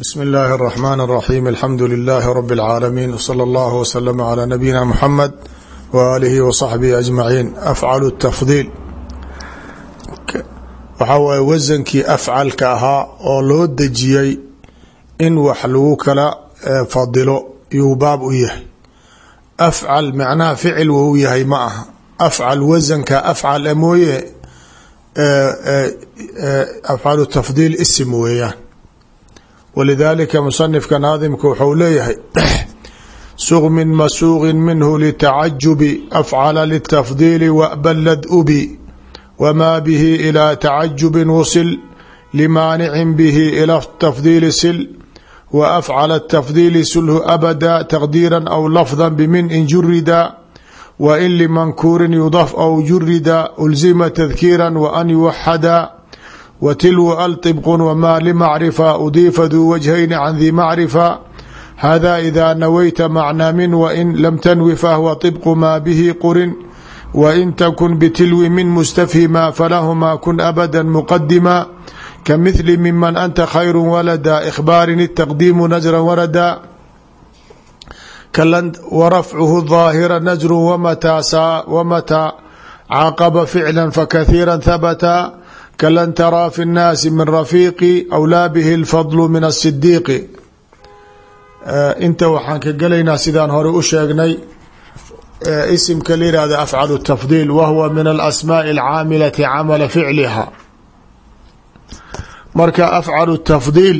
bsmi اllahi الرحmn الرaxيm alxamdu لilh rb العaalamiin wslى اllah wslm عlى nabiyina mxamed walihi wصaxbihi aجmaciin afcal الtafdiil waxaa waye wasankii afcalka ahaa oo loo dejiyey in wax lagu kala fadilo yuu baab u yahay afcal macnaha ficil wou yahay ma aha afcal wasanka afcal mooye afcaal tafdiil isim weeyaan walidaalika musanifka naadimka wuxuu leeyahay suq min masuuqin minhu litacajubi afcala litafdiili wabalad ubi wamaa bihi ilaa tacajubin wusil limaanicin bihi ila tafdiili sil wa afcala tafdiili sulhu abada taqdiira aw lafda bimin in jurida wa in limankuurin yudaf aw jurida ulzima tadkiira wa an yuwaxada wtilw alطibq wma lmacrifa udiifa duu wajhayn can dii macrifa. Hada ida nawayta macna min wain lam tanwi fahwa طibqu maa bihi qurin. Wain takun bitilwi min mustafhima falahumaa kun abada muqadima ka mihli miman anta khayru walada ikhbaarin itaqdiimu najra warada warafcuhu daahira najru wamataa caaqaba ficla fakathiira habata kalan taraa fi الnaasi min rafiiqi awlaa bihi اlfadl min الsidiiqi inta waxaan ka gelaynaa sidaan hore u sheegnay isimka la yihahda afcal الtafdiil wa huwa min alasmaaءi اlcaamilati camala ficliha marka afcal الtafdiil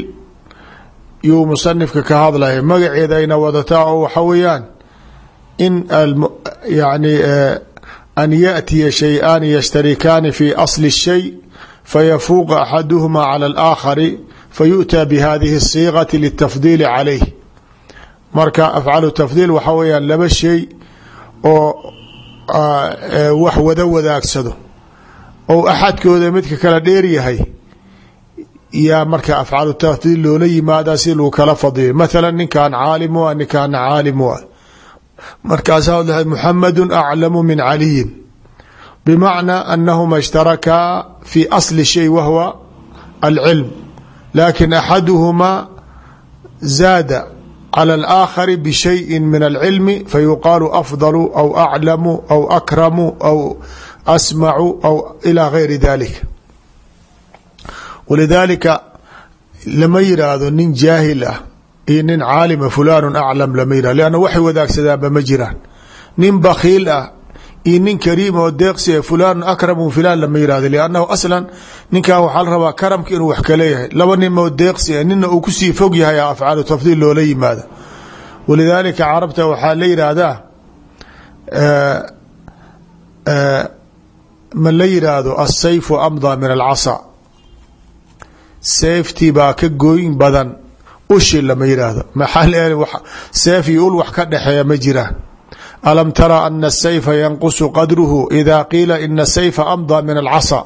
yuu musanifka ka hadlaya magaceeda ayna wadataa oo waxa weeyaan in yani an yaأtiya shay-aani yashtarikaani fi asli الshay فيفوق أحدهما على alaakhari fayu'taa bihadihi الصيغة للتفضيل عليه. marka afcalu tafdiil waxaa weyaan laba shay oo wax wada wadaagsado ou axadkooda midka kala dheer yahay yaa marka afcalu tafdiil loola yimaadaa si lagu kala fadiliyo mathala ninkan caalim u ah ninkaana caalim أعلم من markaasaa bmacnaa anahuma ishtarakaa fi asli shay wahwa alcilm laakiin axaduhumaa zaada calى اlaakhari bshayi min alcilmi fayuqaalu afdalu aw aclamu aw akramu aw asmacu aw ilaa gayri dalika walidaalika lama yiraahdo nin jaahil ah iyo nin caalima fulanu aclam lama yiraahdo lanna waxay wadaagsadaan ba ma jiraan nin bakiil ah iyo nin kariim oo deeqsi fulanu akramu filan lama yiraahdo liannahu aslan ninkan waxaa la rabaa karamka inuu wax ka leeyahay. Laba nin oo deeqsi a nina uu ku sii fog yahay afcaalu tafdiil loola yimaado walidaalika carabta waxaa la yiraahdaa ma la yiraahdo asayfu amdaa min alcasa seeftii baa ka gooyin badan ushi lama yiraahdo. Maxaa seef iyo ul wax ka dhexeeya ma jiraan alam tara ana asayfa yanqusu qadruhu ida qiila ina sayfa amdaa min alcasa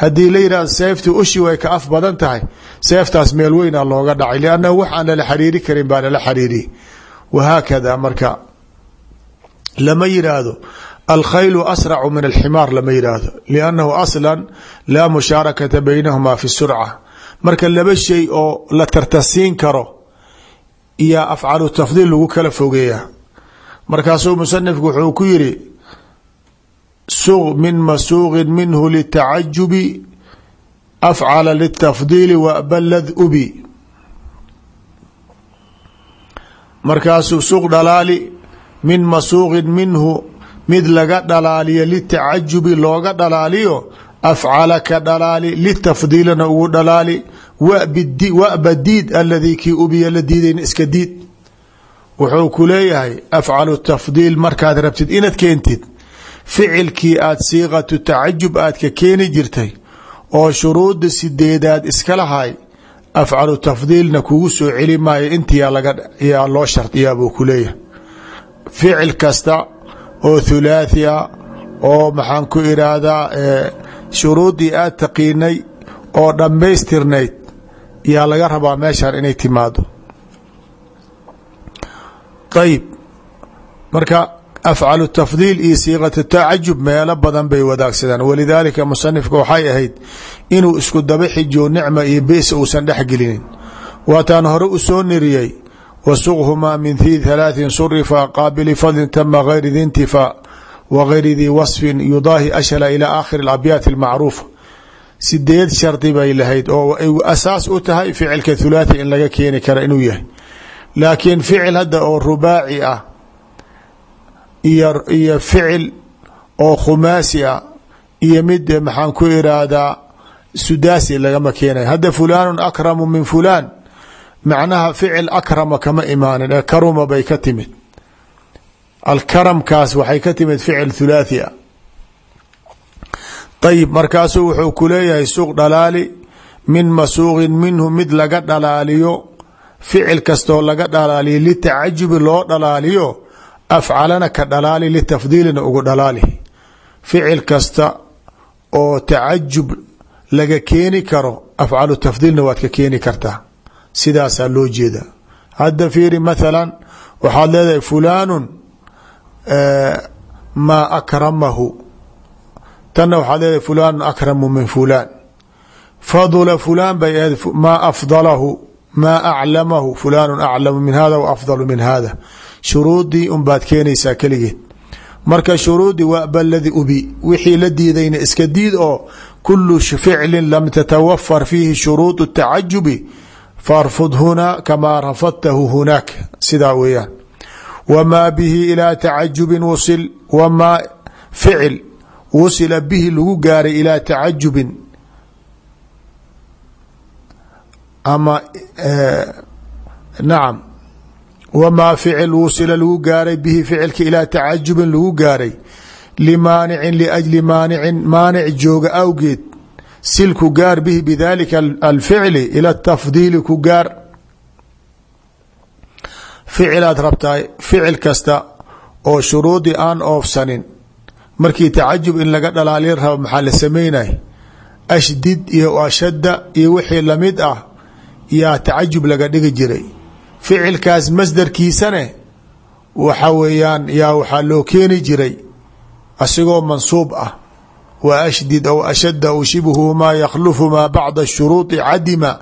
haddii la yihahdo seeftii ushi way ka af badan tahay seeftaas meel weyna looga dhacay liannahu wax aan lala xariiri karin baa lala xariiriyey wahaakada marka lama yiraahdo alkhaylu asracu min alximaar lama yiraahdo liannahu aslan laa mushaarakata baynahuma fi surca marka laba shay oo la tartasiin karo iyo afcalu tafdiil lagu kala fogeeya markaasuu musanifku wuxuu ku yiri suq min masuuqin minhu litacajubi afcala litafdiili wabalad ubi markaasuu suq dhalaali min masuuqin minhu mid laga dhalaaliyo litacajubi looga dhalaaliyo afcala ka dhalaali litafdiilana ugu dhalaali waba diid aladii kii ubiya la diidayn iska diid wuxuu ku leeyahay afcalu tafdiil markaad rabtid inaad keentid. Ficilkii aad siiqatu tacajub aad ka keeni jirtay oo shuruuda sideedaad iska lahay afcalu tafdiilna kugu soo celi maayo intiyaa loo shardiyaa buu ku leeyahay. Ficil kasta oo thulaathi a oo maxaan ku iraahdaa shuruudii aad taqiinay oo dhammaystirnayd yaa laga rabaa meeshan inay timaado ayib marka afcalu tafdiil iyo siiqatu tacajub meelo badan bay wadaagsadaan walidaalika musanifka waxay ahayd inuu isku daba xijo nicma iyo beesa uusan dhexgelinin waataan hore u soo niriyey wasuqhumaa min dii halaaثin surifa qaabili fadlin tama gayri di intifaa wagayri dii wasfin yudaahi ashla ilى aakhiri اabyaati اlmacruufa sideed shardi bay lahayd oo ay asaas u tahay ficilka thulaathi in laga keeni kara inuu yahay laakiin ficil hadda oo rubaaci ah iyo iyo ficil oo khumaasi ah iyo mid maxaan ku iraahdaa sudaasi lagama keenay. Hadda fulaanu akramu min fulaan macnaha ficil akrama kama imaanin ee karuma bay ka timid. Alkaramkaas waxay ka timid ficil thulaathi ah. Ayib markaasuu wuxuu ku leeyahay suuq dhalaali min masuuqin minhu mid laga dhalaaliyo ficil kastoo laga dhalaaliyo litacajubi loo dhalaaliyo afcalana ka dhalaali litafdiilina ugu dhalaali. Ficil kasta oo tacajub laga keeni karo afcalu tafdiilna waad ka keeni kartaa. Sidaasaa loo jeeda hadda fiiri mathalan waxaad leedahay fulaanun maa akramahu. Tanna waxaad leedahay fulaanun akramu min fulaan. Fadula fulaan bay ahayd afdalahu maa aclamahu fulaanu aclamu min hada wa afdalu min hada shuruudii unbaad keenaysaa keligeed. Marka shuruudii waa baladi ubi wixii la diidayna iska diid oo kulu ficlin lam tatawafar fiihi shuruud tacajubi farfud hunaa kamaa rafadtahu hunaak sidaa weeyaan. Wamaa bihi ilaa tacajubin wusil wamaa ficil wusila bihi lagu gaaray ilaa tacajubin ama nacam wamaa ficil wusila lagu gaaray bihi ficilka ilaa tacajubin lagu gaaray limaanicin liajli maanicin maanic jooga awgeed sil ku gaar bihi bidalika alficli ila tafdiili ku gaar. Ficilaad rabtaa ficil kasta oo shuruudii aan oofsanin markii tacajub in laga dhalaaliya rabo maxaa la sameynay? Ashdid iyo ashadda iyo wixii la mid ah yaa tacajub laga dhigi jiray. Ficilkaas masdarkiisane waxa weeyaan yaa waxaa loo keeni jiray asigoo mansuub ah. Wa ashdid aw ashadda aw shibhu maa yakhlufu maa bacda shuruudi cadima.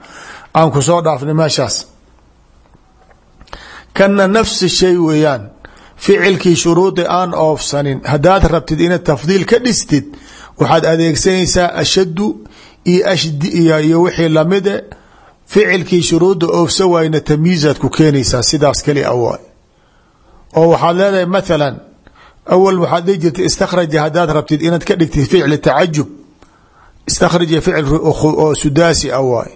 Aan ku soo dhaafnay meeshaas kana nafsi shay weeyaan ficilkii shuruudi aan oofsanin haddaad rabtid inaad tafdiil ka dhistid waxaad adeegsanaysaa ashaddu iyo ashdi iyo wixii lamide ficilkii shuruudda oofsa waayna tamyiizaad ku keenaysaa sidaas keli a waay oo waxaad leedahay mathalan awal waxaad dhihi jirta rabtid inaad ka dhigtid ficli tacajub. Istakhraja ficil oo sudaasi a waay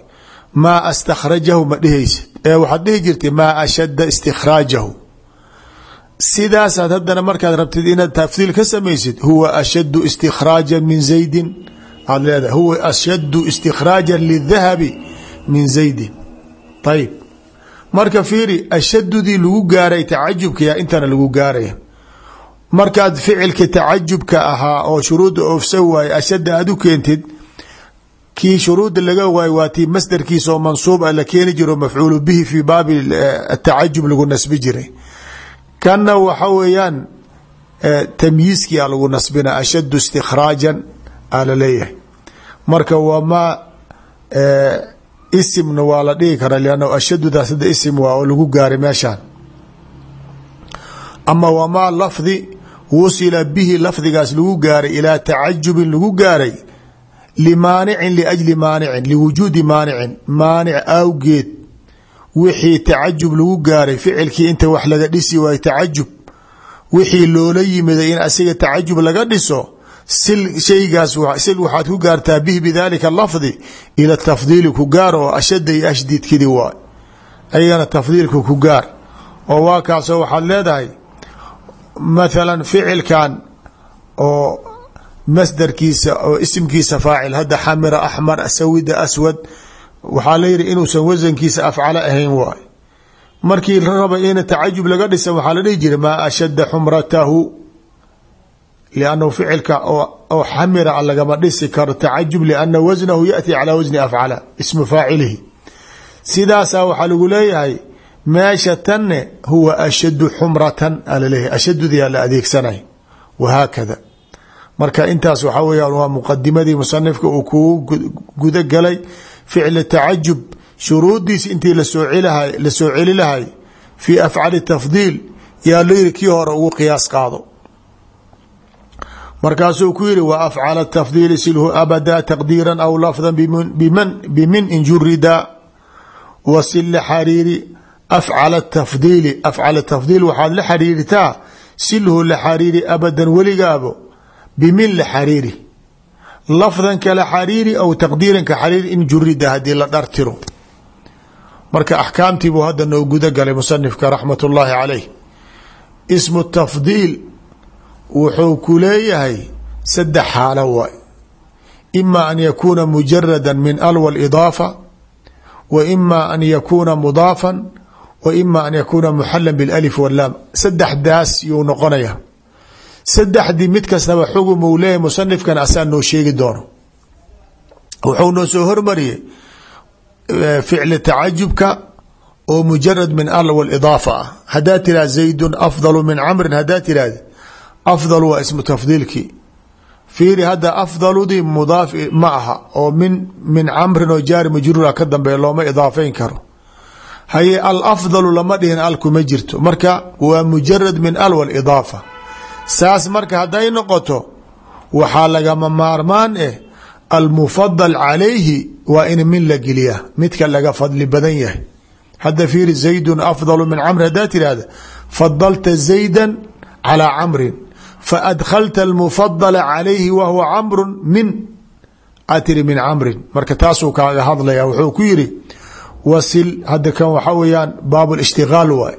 maa astakhrajahu ma dhihaysid. Ee waxaad dhihi jirtay maa ashadda istikhraajahu sidaasaad haddana markaad rabtid inaad tafdiil ka samaysid huwa ashaddu istikhraajan min zaydin. Aad min zaydin ayib marka fiiri ashadudii lagu gaaray tacajubka yaa intana lagu gaaraya. Markaad ficilka tacajubka ahaa oo shuruudda oofsa waaye ashadda aad keentid kii shuruudda laga waayo waa tii mansuub a la keeni jiro mafcuulu bihi fii baabi atacajub lagu nasbi jiray. Kanna waxa weeyaan tamyiiskiia lagu nasbina ashaddu istikhraajan aa la leeyahay marka wamaa isimna waa la dhihi karaa lannahu ashadudaas hadda isim waa oo lagu gaaray meeshaan. Ama wamaa lafdi wusila bihi lafdigaas lagu gaaray ilaa tacajubin lagu gaaray limaanicin liajli maanicin liwujuudi maanicin maanic awgeed wixii tacajub lagu gaaray ficilkii inta wax laga dhisi waayo tacajub wixii loola yimiday in asiga tacajub laga dhiso shaygaas sil waxaad ku gaartaa bihi bidalika lafdi ila tafdiili ku gaar oo ashadda iyo ashdidkidi waay ayagana tafdiilka ku gaar. Oo waa kaasoo waxaad leedahay mathalan ficilkan oo masdarkiisa oo isimkiisa faacil hadda xamira axmar sawida aswad waxaa la yihi inuusan wasankiisa afcalo ahayn waay markii la raba ina tacajub laga dhisa waxaa la dhihi jiray maa ashadda xumratahu liannahu ficilka oo xamira lagama dhisi karo tacajub lianna wasnahu yaأti calaa wasni afcala ismu faacilihi sidaasaa waxaa lagu leeyahay meesha tanne huwa ashaddu xumratan alaleeyahay ashadudiyaa la adeegsanay wahaakada marka intaas waxaa weyaan waa muqadimadii musanifka uu kugu guda galay ficli tacajub shuruudiis intii la soo celi lahay fii afcali tafdiil yaa lo yiri kii hore ugu qiyaas markaasuu ku yihi wa afcala tafdiili silhu abada taqdiira aw lafda bimin in jurida wasil xariiri afcala tafdiili afcala tafdiil waxaad la xariiritaa silhu la xariiri abadan weligaabo bimin la xariiri. Lafdan kala xariiri aw taqdiiran ka xariiri in jurida haddii la dhartiro marka axkaamtii buu hadda noo guda galay musanifka raxmat ullaahi calayh. Ismu tafdiil wuxuu ku leeyahay saddex xaalo waay. Ima an yakuuna mujarada min alwa idaafa wa ima an yakuuna mudaafan wa ima an yakuuna muxalan bilif walaam saddexdaas yuu noqonaya saddexdii mid kastaba xugum uu leeyahay musanifkan asaa noo sheegi doono. Wuxuu noo soo hormariyey ficli tacajubka oo mujarad min alwa idaafa ah. Hadaa tiraha zaydun afdalu min camrin hadaa afdal waa ismu tafdiilkii. Fiiri hadda afdaludii mudaaf ma aha oo min min camrin oo jaari majruura ka dambeeya looma idaafeyn karo. Haye alafdalu lama dhihin alkuma jirto. Marka waa mujarad min alwa idaafa. Saas marka hadday noqoto waxaa lagama maarmaan eh almufadal calayhi waa in min la geliya midka laga fadli badan yahay. Hadda fiiri zaydun afdalu min camr hadaa tirahda fadalta zayda calaa camrin faadkhalta almufadala calayhi wa huwa camru min aad tiri min camrin marka taasuu kaaga hadlaya wuxuu ku yiri wasil hadda kan waxaa weeyaan baab lishtigaal waay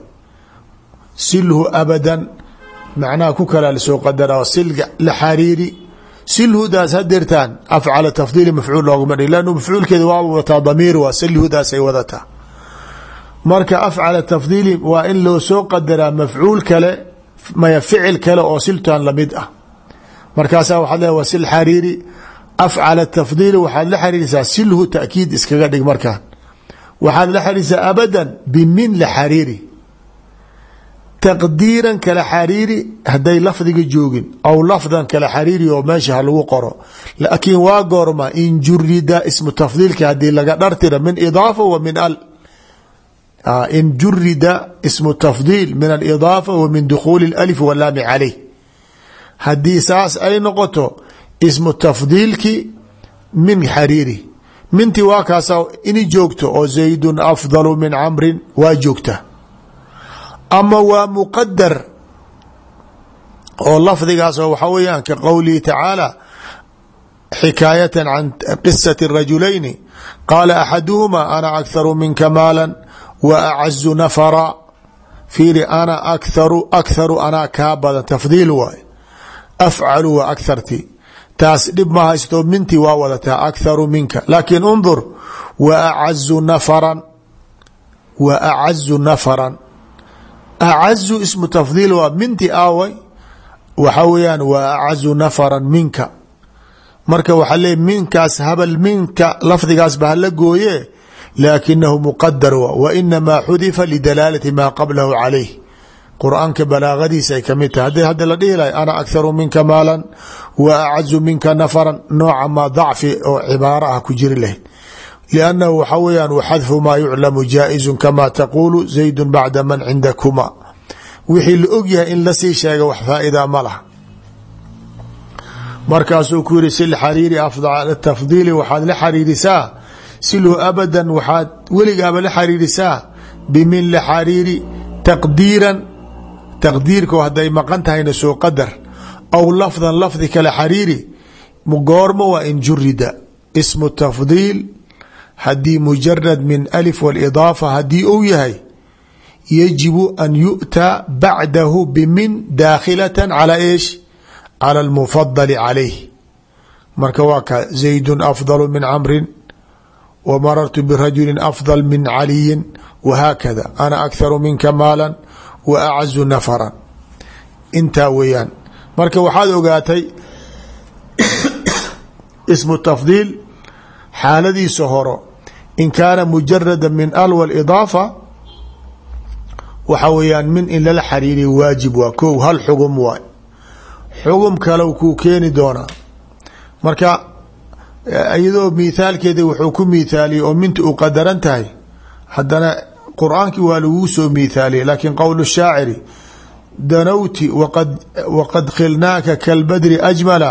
silhu abadan macnaha ku kalaa la soo qadara sil la xariiri silhudaas hadeertaan afcala tafdiili mafcuul looguma dhig lannu mafcuulkeeda waa wataa damiir waa silhudaasay wadataa marka afcala tafdiili waa in loo soo qadaraa mafcuul kale maya ficil kale oo siltan la mid ah. Markaasaa waxaad leeay waa sil xariiri. Afcala tafdiili waxaad la xariirisaa silhu taakiid iskaga dhig markaan. Waxaad la xariirisaa abadan bimin la xariiri. Taqdiiran kala xariiri hadday lafdiga joogin aw lafdan kala xariiri oo meesha ha lagu qoro. Laakiin waa goorma in jurida ismu tafdiilka haddii laga dhartira min idaafa wa min al in jurida ismu tafdiil min alidaafa wa min dukhuuli alif walaami caleyh haddii saas ay noqoto ismu tafdiilki min xariiri minti waa kaasa ini joogto oo zaydun afdalu min camrin waa joogta ama waa muqadar oo lafdigaasoo waxaa weyaan ka qowlihi tacaala xikaayatan can qisati rajulayni qaala axaduhuma ana akharu minka maala wa acazu nafara fiiri ana akharu akharu anaa kaa badan tafdiil waay afcalu waa akharti taas dhib ma haysto minti waa wadataa akharu minka laakiin undur wa acazu nafaran wa acazu nafaran acazu ismu tafdiil waa minti aaway waxa weeyaan waa acazu nafaran minka marka waxaa leey minkaas habal minka lafdigaas ba hala gooye laakinahu muqadar wa inamaa xudifa lidalaalati maa qablahu calayh. Qur'aanka balaagadiisa ay ka mid tahay. Hadday hadda la dhihi lahay ana akharu minka maalan wa acazu minka nafaran nooca maa dacfi oo cibaaro ah ku jiri lahayd. Liannahu waxa weyaan waxadfu maa yuclamu jaa-izu kama taquulu zaydu bacda man cindakuma. Wixii la ogyahay in la sii sheega wax faa-ida ma laha. Markaasuu ku yiri sil xariiri tafdiili waxaad la xariirisaa silhu abadan waxaad weligaaba la xariirisaa bimin la xariiri taqdiiran taqdiirko hadday maqan tahayna soo qadar aw lafdan lafdi kale xariiri goormo waa in jurida. Ismu tafdiil haddii mujarad min alif walidaafa haddii uu yahay yajibu an yu'taa bacdahu bimin daakhilata calaa eesh? Cala almufadali calayh marka waa ka zaydun afdalu marartu birajulin afdal min caliyin wahaakada ana akharu minka maalan wa acazu nafaran intaa weeyaan marka waxaad ogaatay ismu tafdiil xaaladiisa horo in kaana mujarada min alwa idaafa waxa weeyaan min in lala xariiriya waajib waa ko hal xugum waay xugum kale kuu keeni doonaa marka iyadoo miithaalkeeda wuxuu ku miithaaliyey oo minta u qadaran tahay haddana qur'aankii waa laguu soo miithaaliyay laakiin qowl shaaciri danowti waqad khilnaaka kalbadri ajmala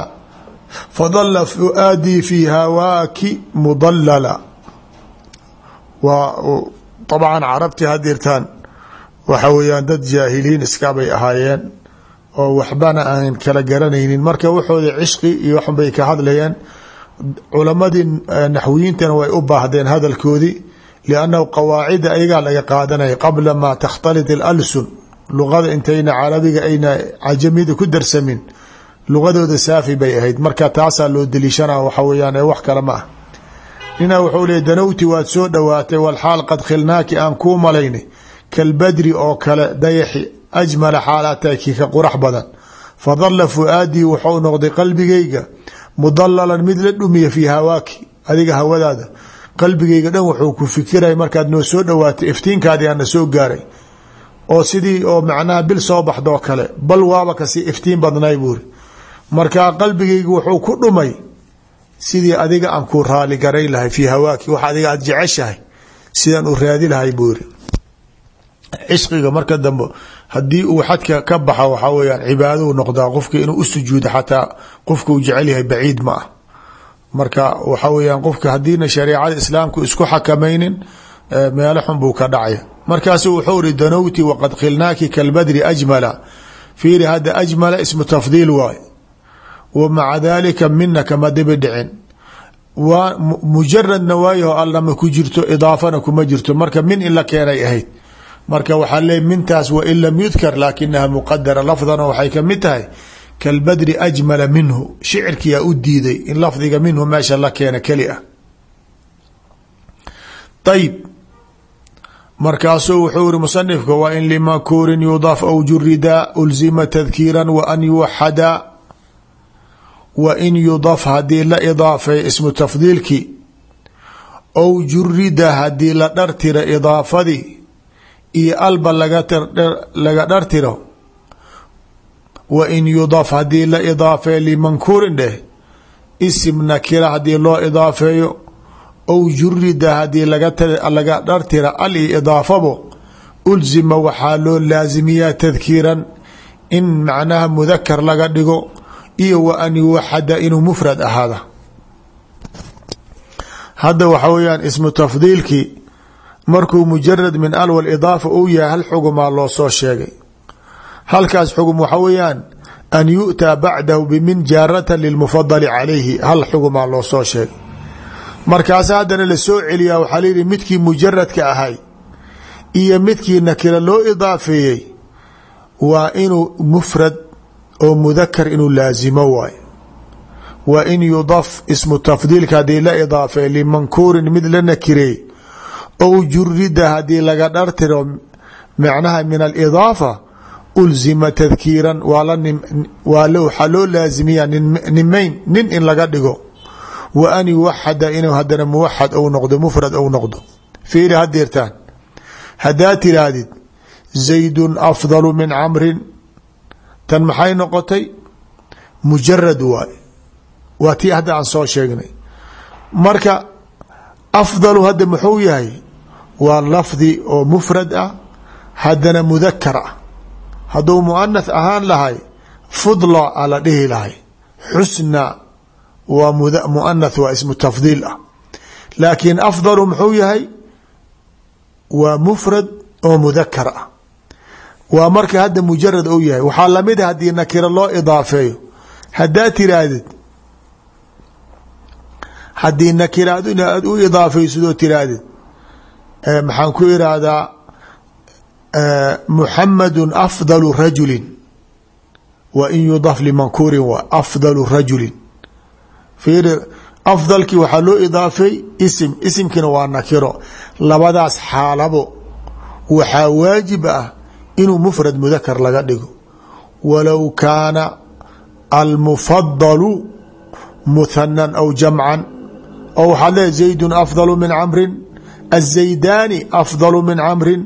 fadala fuaadii fi hawaaki mudalala waa dabcan carabtii hadirtaan waxa weeyaan dad jaahiliin iskabay ahaayeen oo waxbana aan kala garanaynin. Marka waxooda cishqi iyo waxbay ka hadlayeen culamadii naxwiyiintana way u baahdeen hadalkoodii liannahu qawaacida ayagaa laga qaadanaya qabla maa takhtalit alalsun luqada intayna carabiga ayna cajamida ku darsamin luqadooda saafi bay ahayd. Marka taasaa loo deliishana waxa weyaan wax kale ma ah. Ninaa wuxuu leey danowti waad soo dhowaatay walxaal qad khilnaaki aan kuu malaynay kalbadri oo kale dayaxi ajmala xaalaatahay kii ka qurax badan. Fadalla fuaadii wuxuu noqday qalbigayga mudalalan mid la dhumiya fii hawaaki adiga hawadaada. Qalbigayga dhan wuxuu ku fikiray markaad noo soo dhowaatay iftiinkaadii aana soo gaaray. Oo sidii oo macnaha bil soo baxdoo kale bal waaba ka sii iftiin badnay buuri markaa qalbigayga wuxuu ku dhumay sidii adiga aan ku raali garay lahay fii hawaaki wax adiga aad jeceshahay sidaan u raadi lahay buu yiri marka dambe haddii uu xadka ka baxa waxaa weyaan cibaadou noqdaa qofka inuu u sujuudo xataa qofka uu jecel yahay baciid ma ah. Marka waxa weyaan qofka haddiina shareecada islaamku isku xakamaynin meelo xun buu ka dhacaya markaasu wuxuu iri danowti waqad khilnaaki kalbadri ajmala. Fiiri hadda ajmala ismu tafdiil waay. Wa maca dalika mina kama dibi dhicin. Waa mujaradna waayaho allama ku jirto idaafana kuma jirto. Marka min in la keenay ahayd marka waxaa leey mintaas wain lam yudkar laakinaha muqadara lafdana waxay ka mid tahay kalbadri ajmala minhu shicirkiyaa u diiday in lafdiga minhu meesha la keena keli ah. Ayib markaasuu wuxuu iri musanifka wa in limakuurin yudaaf aw jurida ulzima tadkiira wa an yuwaxada. Wa in yudaf haddii la idaafay ismu tafdiilkii aw jurida haddii la dhartira idaafadii iyo alba laga dhartiro wa in yudaf haddii la idaafeeyo limankuurin dheh isim nakira haddii loo idaafeeyo aw jurida haddii laga dhartira al iyo idaafabo ulzima waxaa loo laasimiyaa tadkiiran in macnaha mudakar laga dhigo iyo wa an yuwaxada inuu mufrad ahaada. Hadda waxa weyaan ismu tafdiilkii markuu mujarad min alwal idaafa uu yahay hal xugumaa loo soo sheegay. Halkaas xugum waxa weeyaan an yu'taa bacdahu bimin jaaratan lilmufadali calayhi hal xugumaa loo soo sheegay. Markaasa haddana la soo celiyaa waxaa layihi midkii mujaradka ahay iyo midkii nakira loo idaafeeyey waa inuu mufrad oo mudakar inuu laasimo waayo. Wa in yudaf ismu tafdiilka haddii la idaafeey limankuurin mid la nakireey ou jurida haddii laga dhartiro macnaha min alidaafa ulzima tadkiiran waxaa loo laasimiyaa nimayn nin in laga dhigo. Wa an yuwaxada inuu hadana muwaxad ou noqdo mufrad ou noqdo. Fiiri hadeertaan haddaad tiraahdid zaydun afdalu min camrin. Tan maxay noqotay? Mujarad waay waa tii hadda aan soo sheegnay. Marka afdalu hadda muxuu yahay waa lafdi oo mufrad ah haddana mudakar ah. Hadduu ahaan lahay fudla a la dhihi lahay. Xusna waa muanath waa ismu tafdiil ah. Laakiin afdalu muxuu yahay? Waa mufrad oo mudakar ah. Waa marka hadda mujarad ou yahay. Waxaa la mid a haddii nakiro loo idaafeeyo. Haddaad tiraahdid haddii nakiraad aad u idaafaysidoo tiraahdid maxaan ku irahdaa muxamadu afdalu rajulin. Wa in yudaf limankuurin waa afdalu rajulin. Fiiri afdalkii waxaa loo idaafay isim isimkiina waa nakiro. Labadaas xaalabo waxaa waajib ah inuu mfrad mudakar laga dhigo. Walow kaana almufadalu muhanan aw jamcan oo waxaad leeay zaydun afdalu min camrin الزaydani afضل min cmri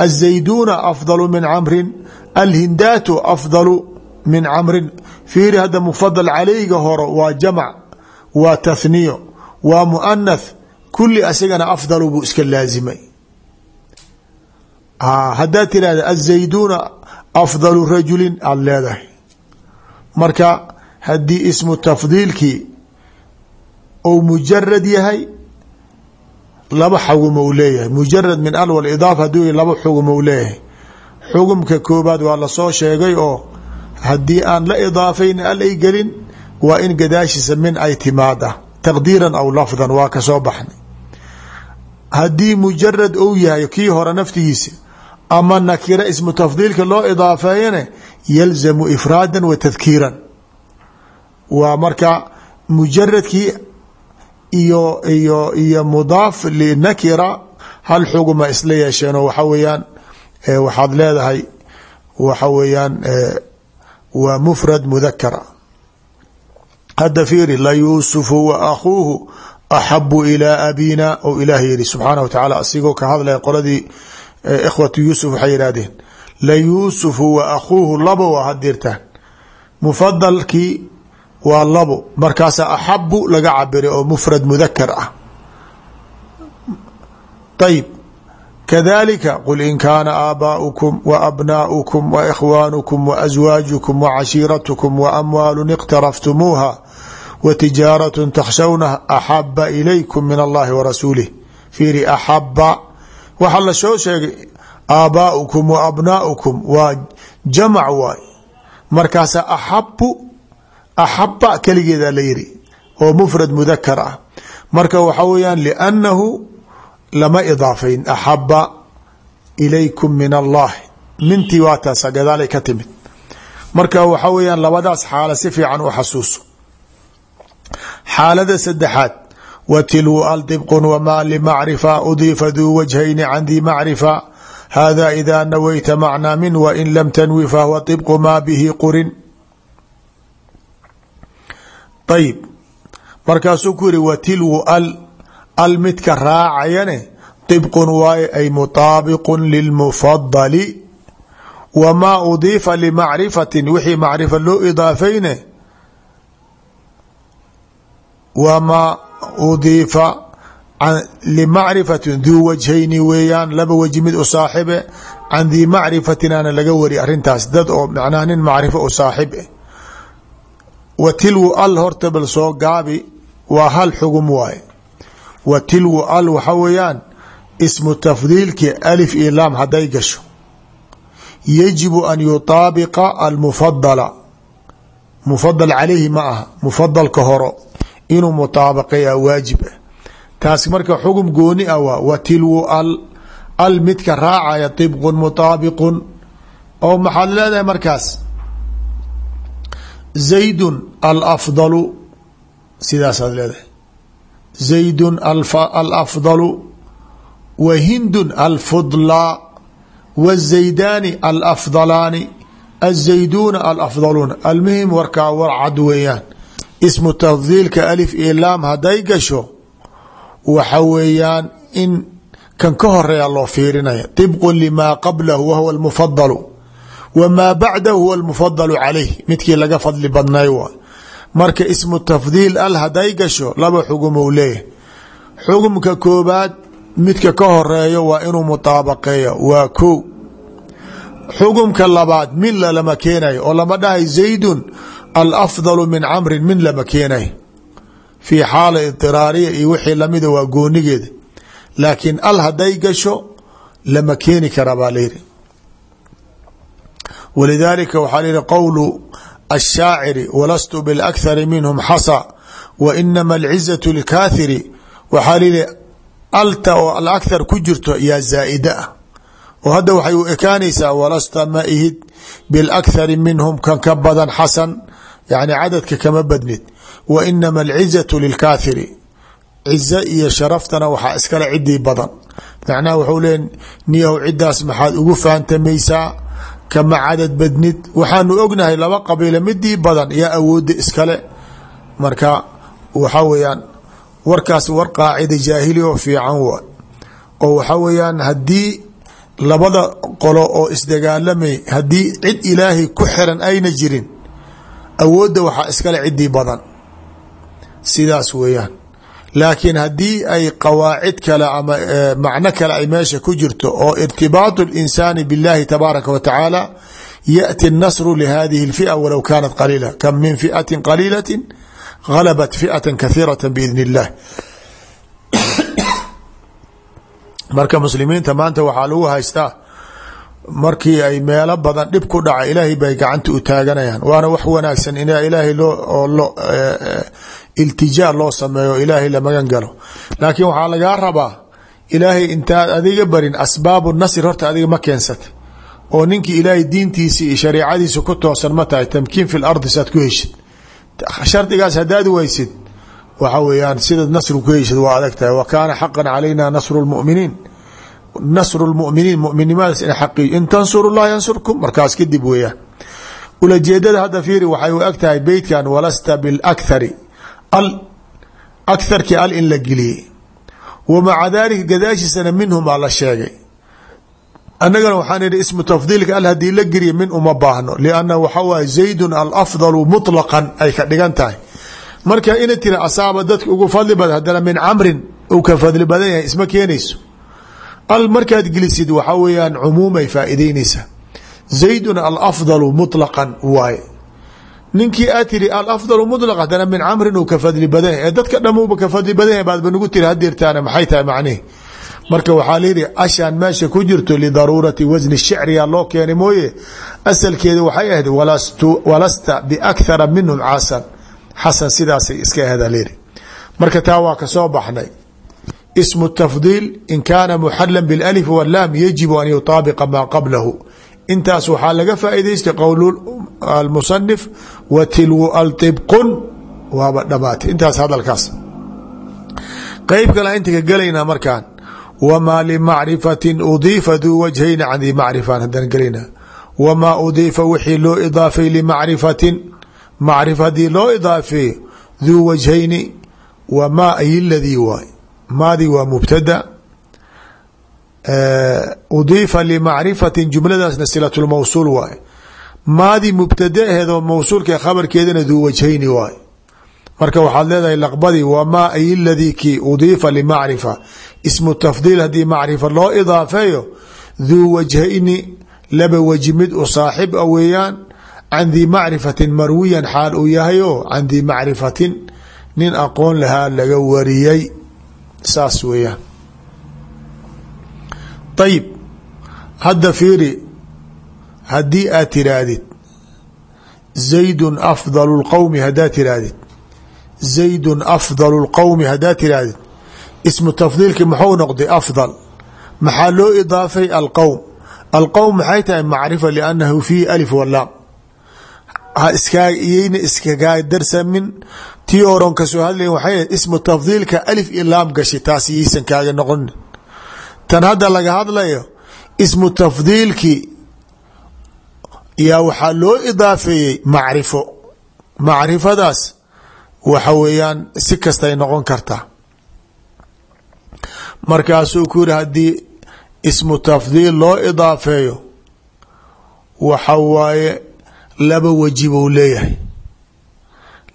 الزayduuna afضل min cmri alhindaatu afضل min camri fiiri hadda mufadal calayga horo waa jamc waa tathniyo waa muanath kulli asigana afdalu buu iska laazimay haddaad tirahda azayduuna afdalu rajulin aada leedahay marka haddii ismu tafdiilkii ou mujarad yahay laba xugum ou leeyahay. Mujarad min al walidaafa haduu laba xugum ou leeyahay. Xugumka koobaad waa la soo sheegay oo haddii aan la idaafayn al ay gelin waa in gadaashiisa min ay timaada taqdiiran aw lafdan waa ka soo baxnay. Haddii mujarad ou yahay kii hore naftigiisa ama nakira ismu tafdiilka loo idaafeeyane yalzamu ifraadan wa tadkiiran. Waa marka mujaradkii iyo iyo iyo mudaaf linakira hal xuguma isla yeesheenoo waxa weeyaan waxaad leedahay waxa weeyaan waa mfrad mudakara hadda fiiri layuusufu wa akhuuhu axabu ilaa abina ou ilaah subxaana wa tacaala asigoo ka hadlaya qoladii ikhwatu yuusuf waxay yidhahdeen layuusufu wa akhuuhu labo waa hadirtaan mufadalkii waa labo. Markaasaa axabu laga cabira oo mfrad mudakar ah. Ayb kadalika qul in kaana aabaaukum waabnaaukum wakhwaanukum waaswaajukum wacashiiratukum waamwaalu iqtaraftumuuha watijaaratun takhshawna axaba ilaykum min allahi warasuulih fiiri axaba waxaa la soo sheegay aabaaukum waabnaaukum waa jamac waay. Markaasaa axabu axaba keligeeda la yiri oo mufrad mudakar ah marka waxa weyaan lأnnahu lama idaafayn axaba ilaykum min allahi mintii waa taasa gadaalay ka timid marka waxa weyaan labadaas xaala si fiican u xasuuso xaalada saddexaad wa tilwu al dibqun wamaa limacrifa udiifa duu wajhayni can dii macrifa hada ida nawayta macnaa min wain lam tanwi fahuwa dibqu maa bihi qurin ayib markaasuu ku yihi wa tilwu al al midka raacayane dibqun waaye ay mutaabiqu lilmufadali wamaa udiifa limacrifatin wixii macrifa loo idaafayne wamaa udiifa limacrifatin duu wajhayni weeyaan laba wji mid u saaxibe can dii macrifatin aana laga wari arintaas dad oo macnaha nin macrifo u wa tilwu al horta bal soo gaabi waa hal xugum waaye. Wa tilwu al waxa weeyaan ismu tafdiilki alif iyo laam hadday gasho. Yajibu an yutaabiqa almufadala mufadal calayhi ma aha mufadalka horo inuu mutaabaqeeya waajib ah. Taasi marka xugum gooni ah waa wa tilwu al al midka raacaya طibqun mutaabiqun oo maxaad leedahay markaas zaydun alafdalu sidaasaad leedahay. Zaydun alafdalu wa hindun alfudlaa wazaydaani alafdalaani azayduuna alafdaluuna. Almuhim warkaa war cad weeyaan. Ismu tafdiilka alif iyo laam hadday gasho waxa weeyaan in kan ka horreeya loo fiirinaya طibqu limaa qablahu wahuwa اlmufadalu wamaa bacdahu huwa اlmufadalu calayh midkii laga fadli badnay waay marka ismu tafdiil al hadday gasho laba xugumou leeyahay xugumka koobaad midka ka horeeyo waa inuu mutaabaqeeyo waa ko xugumka labaad min lalama keenayo oo lama dhahay zaydun alafdalu min camrin min lama keenayo fii al hadday gasho lama keeni kara walidaalika waxaa lihi qowlu ashaaciri walastu biاlakhari minhum xasa wa inama alcizatu lkaathiri waxaa lihi alta oo alakhar ku jirto yaa zaa'ida ah oo hadda waxay u ekaanaysaa walasta ma ihid biاlakhari minhum kan ka badan xasan yani cadadka kama badnid wa inama alcizatu lilkaathiri cizo iyo sharaftana kama cadad badnid. Waxaanu ognahay laba qabiilo midii badan yaa awooda iskale. Marka waxa weyaan warkaas war qaacida jaahili oo fiican wa oo waxa weyaan haddii labada qolo oo isdagaalamay haddii cid ilaahay ku xiran ayna jirin awoodda waxaa iskale cidii badan. Sidaas weeyaan laakiin haddii ay qawaacid kale ama macno kale ay meesha ku jirto oo irtibaatu اlinsaani biاllahi tabaaraka wa tacaala yaأti الnasru lihadihi اlfiئة walow kanat qaliila kam min fiئati qaliilati galabat fiئaة kahiiraة biidn اllah marka muslimiinta maanta waxaa lagu haystaa markii ay meelo badan dhib ku dhaca ilaahay bay gacanta u taaganayaan. Waana wax wanaagsan in ilaahay loo lo iltijaa loo sameeyo ilaahay la magan galo. Laakiin waxaa lagaa rabaa ilaahay intaad adiga barin asbaabu nasr horta adiga ma keensata oo ninkii ilaahay diintiisa iyo shareicadiisa ku toosan ma tahay tamkiin fi lardi saad ku heshid. Shardigaas hadaad weysid waxa weeyaan sidaad nasri ku heshid waa adag tahay. Wa kaana xaqan calayna nasru lmuminiin nasru lmuminiin muminimadaas in xaqi in tansuru llah yansurkum markaas kadib weeyaan ulajeedada hadda fiiri waxay u eg tahay beytkan walasta bilakhari al akharkii al in la geliyey. Wa maca dalika gadaashiisana minhum aa la sheegay. Annagana waxaan idhi ismu tafdiilka al haddii la geliya min uma baahno lianna waxa waye zaydun alafdalu muطlaqan ay ka dhigan tahay. Marka ina tira asaaba dadka ugu fadli badan haddana min camrin uu ka fadli badan yahay isma keenayso al markaad gelisid waxaa weeyaan cumuumay faa'ideynaysaa zaydun alafdalu muطlaqan waaye. Ninkii aad tiri alafdalu min camrin uu ka fadli dadka dhamuuba ka fadli badan yahay baadba nagu tiri maxay tahay macnihi marka waxaa layihi ashaan meesha ku jirto lidaruurati wasni shicriya loo keenay mooye? Asalkeeda waxay ahayd walasta biakhara minhum casan xasan sidaasay iska ahda layihi marka taa waa ka soo baxnay ismu tafdiil in kaana muxalan biاlalif walaam yajibu an yutaabiqa maa qablahu. Intaas waxaa laga faa'idaystay qowl almusanif wa tilwu alطibqun waaba dhamaatay intaas hadalkaas. Qeyb kale inta ka gelaynaa markaan wmaa limacrifati udiifa duu wajhayni can dii macrifan haddaan gelayna wamaa udiifa wixii loo idaafay limacrifatin macrifadii loo idaafeeyo duu wajhayni wamaa ay ladii waay maadii waa mubtada udiifa limacrifatin jumladaasna silatulmawsuul waay maadii mubtadaheedoo mawsuulka khabarkeedana duu wajhayni waay marka waxaad leedahay laqbadii wamaa ay ladii udiifa limacrifa? Ismu tafdiil haddii macrifa loo idaafeeyo duu wajhayni laba weji mid u saaxib a weeyaan can dii macrifatin marwiyan xaal uu yahay o can dii macrifatin nin aqoon lahaa laga wariyay saas weeyaan ayib hadda fiiri haddii aad tiraahdid zaydun afdalu lqowmi haddaad tiraahdid zaydun afdalu lqowmi haddaad tiraahdid ismu tafdiilki muxuu noqday afdal. Maxaa loo idaafay alqowm alqowm maxay tahay macrifa liannahu fiihi alif walaam ha iskaa iyayna iskagaa darsamin tii oron ka soo hadlayn waxay ismu tafdiilka alif iyo laam gashi taas iyaysan kaaga noqonin tan hadda laga hadlayo ismu tafdiilki yaa waxaa loo idaafeeyey macrifo. Macrifadaas waxa weeyaan si kastay noqon kartaa markaasuu ku yiri haddii ismu tafdiil loo idaafeeyo waxa waaye laba weji buu leeyahay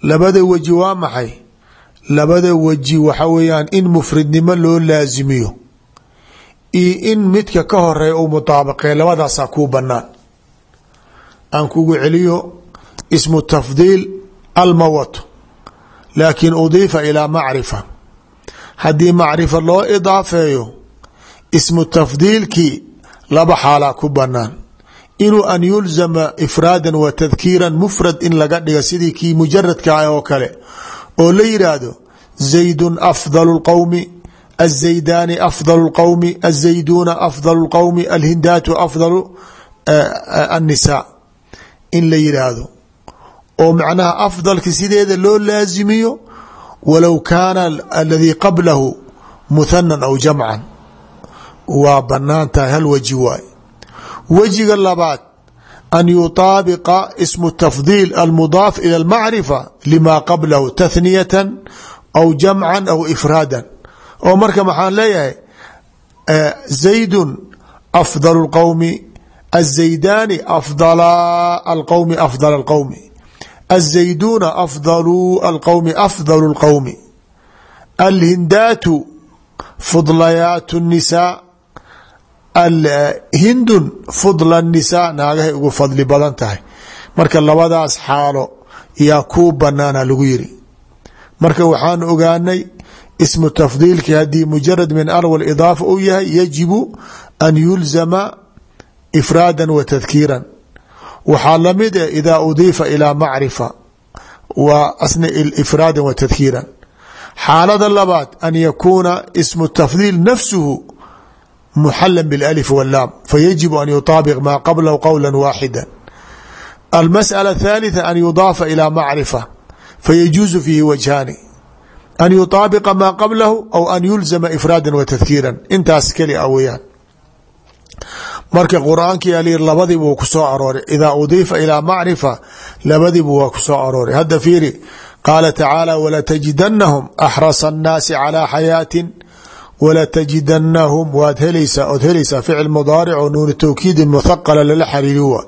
labada weji waa maxay? Labada weji waxa weeyaan in mufridnimo loo laasimiyo iyo in midka ka horreeya uu mutaabaqee labadaasaa kuu banaan aan kugu celiyo ismu tafdiil alma wato laakiin udiifa ilaa macrifa. Haddii macrifa loo idaafeeyo ismu tafdiilkii laba xaalaa ku banaan inuu an yulzama ifraadan wa tadkiiran mufrad in laga dhiga sidii kii mujaradka ah oo kale oo la yidhaahdo zaydun afdalu lqowmi azaydaani afdalu lqowmi azayduuna afdalu lqowmi alhindaatu afdalu annisaa. In la yidhaahdo oo macnaha afdalka sideeda loo laasimiyo walow kaana aladii qablahu muthanan aw jamcan. Waa banaan hal waay wejiga labaad an yutaabiqa ismu tafdiil almudaaf ila almacrifa lima qablahu tahniyatan aw jamcan aw ifraadan. Oo marka maxaan leeyahay e, zaydun afdal qowmi azaydaani afdalaa alqowmi afdal alqowmi azayduuna afdaluu alqowmi afdal lqowmi alhindaatu fudlayaat nisaa hindun fudla الnisaa naagahay ugu fadli badan tahay. Marka labadaas xaalo yaa kuu banaana lagu yiri marka waxaan ogaanay ismu tafdiilki haddii mujarad min alwal idaafa uu yahay yajibu an yulzama ifraada wa tadkiiran. Waxaa la mid eh idaa udiifa ilaa macrifa waa asna ifraada wa tadkiiran. Xaalada labaad an yakuuna ismu tafdiil nafsuhu muxala biاlalif wاllaam fayajibu an yutaabiq maa qablahu qowla waaxida almasأala الثaalitثa an yudaafa ilى macrifa fayajuuzu fiihi wajhaani an yutaabiqa maa qablahu aw an yulzama ifraada wa tadkiiran intaas keli a weyaan marka qur-aankii ali labadiiba wuu ku soo arooray idaa udiifa ilaa macrifa labadiiba waa ku soo arooray hadda fiiri qaala tacaala walatajidanahum axrasa annaasi calaa xayaatin walatajidanahum waad helaysaa ood helaysaa ficil mudaaric oo nuuni tawkiidin muthaqala lala xariiri waa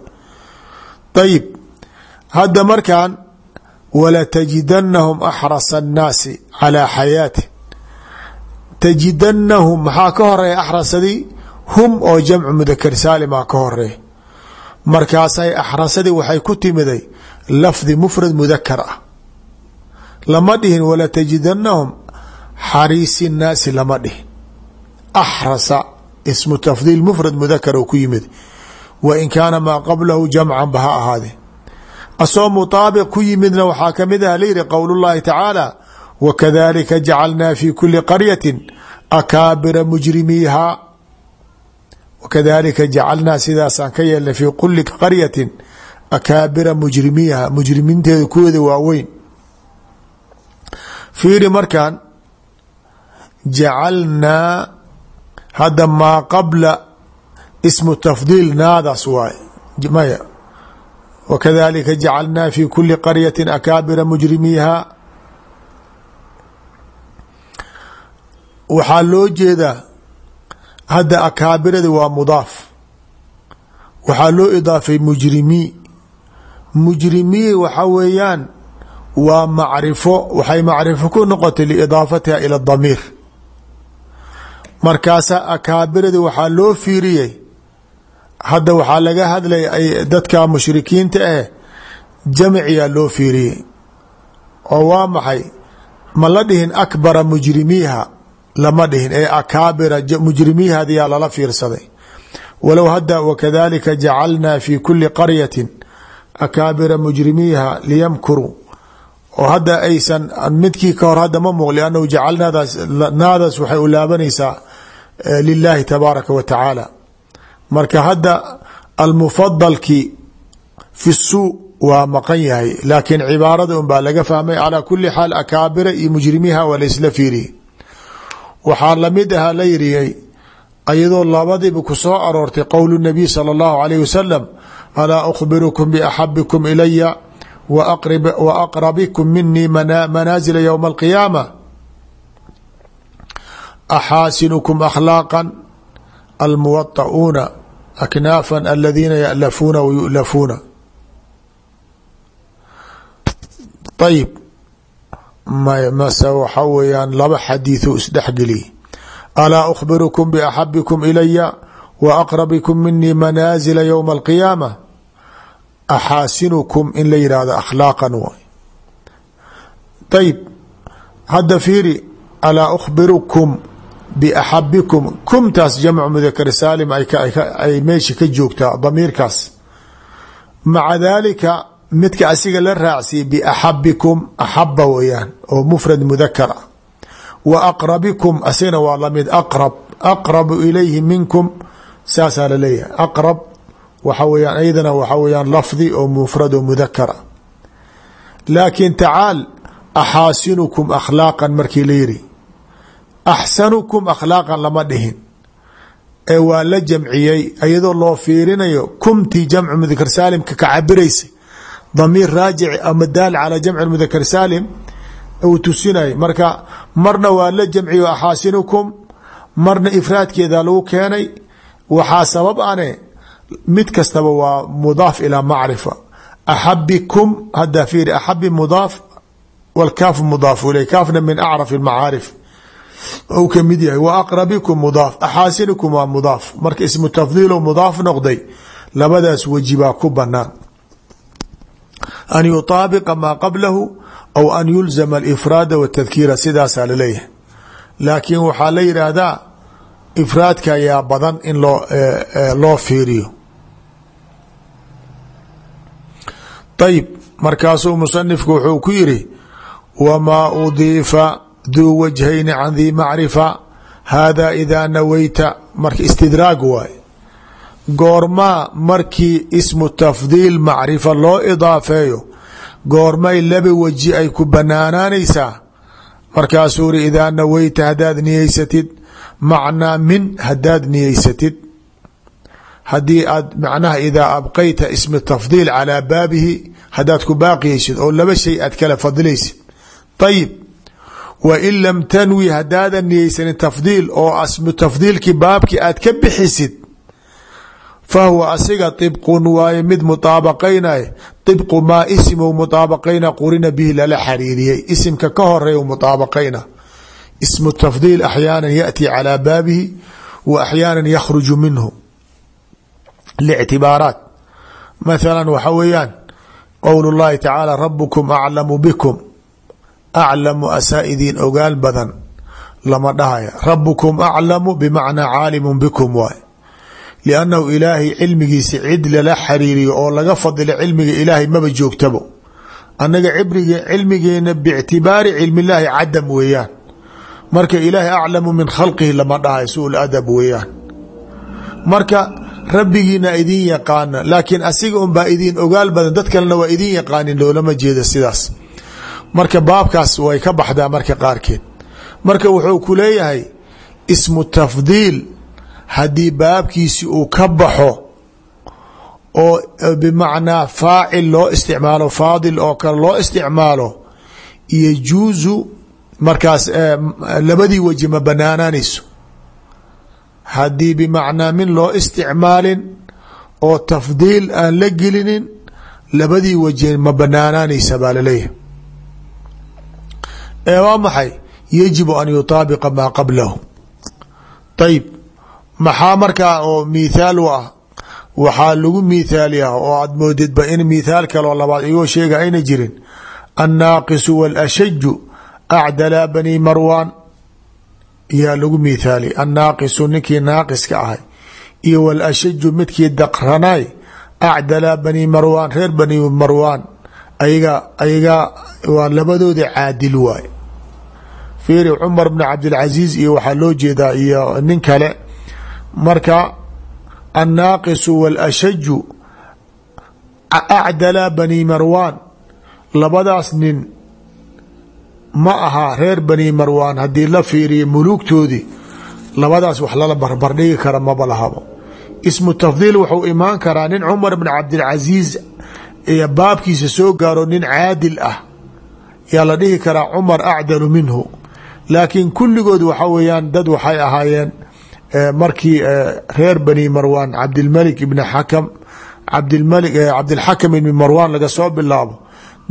ayib hadda markan walatajidanahum axrasa annaasi calaa xayaatin tajidanahum maxaa ka horreeya axrasadii hum oo jamcu mudakar waxay ku timiday lafdi mufrad mudakar lama dhihin walatajidanahum xariisi naasi lama dhihin axrasa ismu tafdiil mufrad mudakar oo ku yimid. Wa in kaana maa qablahu jamcan ba ha ahaade. Asoo mutaabiq ku yimidna waxaa ka mid ah layihi qowl llahi tacaala wakadalika jacalnaa fi kuli qaryati akaabira mujrimiiha. Wakadalika jacalnaa sidaasaan ka yeelnay fii kuli qaryati akaabira mujrimiiha mujrimiinteeda kuwooda waaweyn. Fiiri markan jacalnaa hadda maa qabla ismu tafdiil naadaas waay maya. Wakadalika jacalnaa fi kuli qaryati akaabira mujrimiiha. Waxaa loo jeedaa hadda akaabirada waa mudaaf. Waxaa loo idaafay mujrimii mujrimii waxa weeyaan waa macrifo waxay macrifo ku noqotay liidaafatiha ila damiir markaasaa akaabirada waxaa loo fiiriyey. Hadda waxaa laga hadlay dadka mushrikiinta ah jamciyaa loo fiiriyey. Oo waa maxay? Ma la dhihin akbara mujrimiiha? Lama dhihin. Ee akaabira mujrimiihadiyaa lala fiirsaday. Walow hadda wakadalika jacalnaa fi kuli qaryati akaabira mujrimiiha liyamkuruu oo hadda aysan midkii ka hor hadda ma muuq liannahu jacalnaadaas naadaas waxay u laabanaysaa lilahi tabaaraka wa tacaala marka hadda almufadalki fi suu waa maqan yahay laakiin cibaarada un baa laga fahmay calaa kuli xaal akaabira iyo mujrimiiha waa la isla fiiriyey. Waxaa la mid ahaa la yiriyey ayadoo labadiiba ku soo aroortay qowl nabiy sala allahu alayh wasalam alaa ukhbirukum biaxabikum ilaya wa aqrabikum minii manaazila ywma axaasinukum akhlaaqa almuwaطa'uuna aknaafan aladiina yalafuuna wayulafuuna ayib mase waxaa weeyaan laba xadiidu isdhexgeliy alaa ukhbirukum biaxabikum ilaya wa aqrabikum minii manaasila ywma alqiyaama axaasinukum in la yidhaahdo akhlaaqan waay ayib hadda fiiri alaa ukhbirukum baxabikum kumtaas jamcu mudakar saalim ay meesha ka joogtaa damiirkaas. Maca dalika midka asiga la raacsiye baxabikum axaba weyaan oo mufrad mudakar ah. Wa aqrabikum asigana waa la mid aqrab aqrabu ilayhi minkum saasaa la leeyahay aqrab waxa weyaan ayadana waxa weyaan lafdi oo mufrad oo mudakar ah. Laakiin tacaal axaasinukum markii la yiri axsanukum akhlaaqan lama dhihin. Ee waa la jamciyey iyadoo loo fiirinayo kumtii jamcu mudakar saalimka ka cabiraysa damiir raajic ama daal calى jamci mudakar saalim uu tusinay marka marna waa la jamciyo axaasinukum marna ifraadkeeda lagu keenay. Waxaa sabab ane mid kastaba waa mudaaf ilaa macrifa. Axabikum hadda fiiri axabi mudaaf wlkaafu mudaaf iley kaafna min acraf macaarif ou ka mid yahay wa aqrabikum mudaaf. Axaasinikum waa mudaaf. Marka ismu tafdiilo mudaaf noqday labadaas weji baa ku banaan an yutaabiqa maa qablahu aw an yulzama alifraada watadkiira sidaasaa la leeyahay laakiin waxaa la yidhaahdaa ifraadka ayaa badan in loo loo fiiriyo. Ayib markaasuu musanifku wuxuu ku yiri wmaa udiifa duu wajhayni can dii macrifa hada idaa naweyta marka istidraag waay goormaa markii ismu tafdiil macrifa loo idaafeeyo goormay laba weji ay ku banaanaanaysaa. Markaasuu ri idaa naweyta hadaad niyeysatid macnaa min hadaad niyeysatid haddii aad macnaha idaa abqayta ismi tafdiil calaa baabihi hadaad ku baaqiyeysid oo laba shay aad kala fadilaysid ayib wain lam tanwi hadaadan niyeysanin tafdiil oo asmu tafdiilkii baabkii aad ka bixisid fa huwa asiga ibqun waaye mid muaabaqaynay ibqu maa isimow muaabaqayna qurina bihi lala xariiriyey. Isimka ka horreeya muaabaqayna ismu tafdiil axyaana yaأtii calaa baabihi wa axyaana yakhruju minhu. Lictibaaraat. Mathala waxa weeyaan qowl اllahi tacaala rabkum aclamu bikum aclamu asaa idiin ogaal badan lama dhahaya rabukum aclamu bimacnaa caalimu bikum waay liannahu ilaahay cilmigiisa cid lala xariiriyo oo laga fadilo cilmiga ilaahay maba joogtabo annaga cibrige cilmigeena biictibaari cilmillaahi cadam weeyaan marka ilaahay aclamu min khalqihi lama dhahayo su'ul adab weeyaan marka rabbigiina idiin yaqaana laakiin asiga unbaa idiin ogaal badan dad kalena waa idiin yaqaanin loolama jeeda sidaas marka baabkaas way ka baxdaa marka qaarkeed. Marka wuxuu ku leeyahay ismu tafdiil haddii baabkiisi uu ka baxo oo bimacnaa faacil loo isticmaalo faadil oo kale loo isticmaalo yajuusu markaas labadii weji ma banaanaanayso. Haddii bimacnaa min loo isticmaalin oo tafdiil aan la gelinin labadii weji ma banaanaanaysa baa la leeyahay ee waa maxay? Yajibu an yutaabiqa maa qablahu. Ayib maxaa markaa oo mithaal u ah? Waxaa lagu mithaaliyaa oo aad moodidba in mithaal kaloo labaad igoo sheega ayna jirin. Annaaqisu wاlashaju acdalaa bani marwaan. Yaa lagu mithaaliya annaaqisu ninkii naaqiska ahay. Iyo wاlashaju midkii daqranay acdalaa bani marwaan reer bani marwaan ayaga ayagaa waa labadooda caadil waay. Fiiri cumar bn cabdilcaziiz iyo waxaa loo jeedaa iyo nin kale. Marka annaaqisu wاlashaju acdalaa bani marwaan. Labadaas nin ma aha reer bani marwaan. Haddii la fiiriyo muluugtoodii labadaas wax lala barbardhigi kara maba lahabo. Ismu tafdiil wuxuu imaan karaa nin cumar bn cabdilcaziiz iyo baabkiisa soo gaaro nin caadil ah yaa la dhihi karaa cumar acdalu minhu. Laakiin kulligood waxa weeyaan dad waxay ahaayeen markii reer bani marwaan cabdilmalik ibn xakam cabdilmalik cabdilxakam ibni marwaan laga soo bilaabo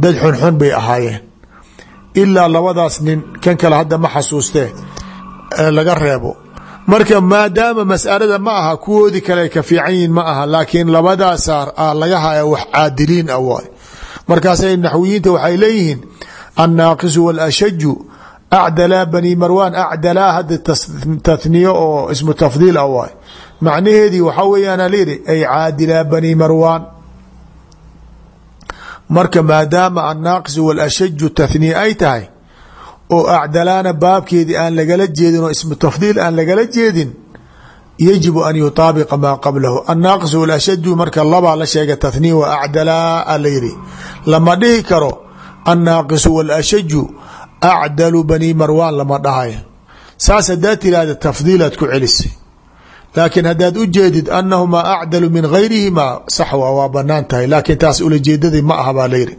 dad xunxun bay ahaayeen. Ilaa labadaas nin kan kale hadda ma xasuustee laga reebo marka maadaama masalada ma aha kuwoodii kale ka fiican yihiin ma aha laakiin labadaasa laga haya wax caadiliin ah waay. Markaasay naxwiyiinta waxay leeyihiin annaaqisu wاlashaju acdalaa bani marwaan acdalaa hadda tathniyo oo ismu tafdiil ah waay. Macnaheedii waxaa weeyaan alayidhi ay caadilaa bani marwaan. Marka maadaama annaaqisu wاlashaju tathniye ay tahay oo acdalaana baabkeedii aan lagala jeedin oo ismu tafdiil aan lagala jeedin yajibu an yutaabiqa maa qablahu. Annaaqis wlashaju marka labaa la sheega tathniya wa acdalaa la yidhi. Lama dhihi karo annaaqisu wاlashaju acdalu bani marwaan lama dhahayo saas haddaad tirahda tafdiilaad ku celisay. Laakiin haddaad u jeedid annahumaa acdalu min gayrihimaa saxwa waa bannaan tahay. Laakiin taas ulajeedadii ma aha baa layidhi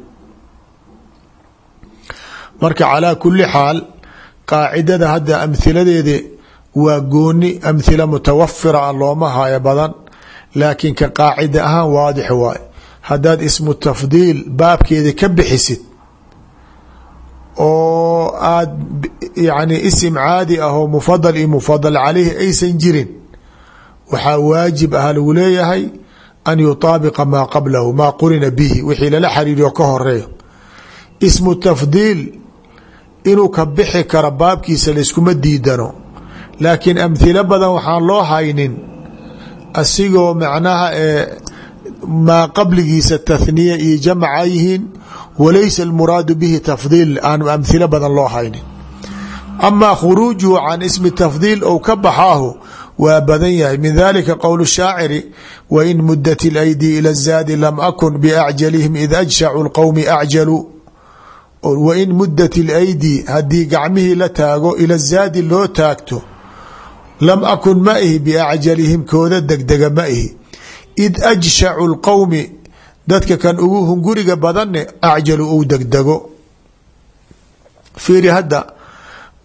marka calaa kuli xaal qaacidada hadda amhiladeeda waa gooni amhila mutawafira a looma hayo badan laakiin ka qaacida ahaan waadix waay. Haddaad ismu tafdiil baabkeeda ka bixisid oo aad yani isim caadi ah oo mufadal iyo mufadal caleyhi aysan jirin waxaa waajib ah lagu leeyahay an yutaabiqa maa qablahu maa qurina bihi wixii lala xariiriyo ka horeeyo ismu tafdiil inuu ka bixi karo baabkiisa layskuma diidano laakiin amhilo badan waxaan loo haynin asigoo macnaha ee maa qabligiisa tathniya iyo jamaca yihiin walaysa almuraadu bihi tafdiil aan amhilo badan loo haynin amaa khuruujuhu can ismi tafdiil ou ka baxaahu waa badan yahay min dalika qowl shaaciri wain mudat اlaydi ilى الzaadi lam akun biacjalihim id ajshacu اlqowmi acjaluu wain mudat اlaydi haddii gacmihii la taago ila zaadi loo taagto lam akun ma ihi biacjalihim kooda degdega ma ihi. Id ajshacu اlqowmi dadka kan ugu hunguriga badanne acjalu ou degdego. Fiiri hadda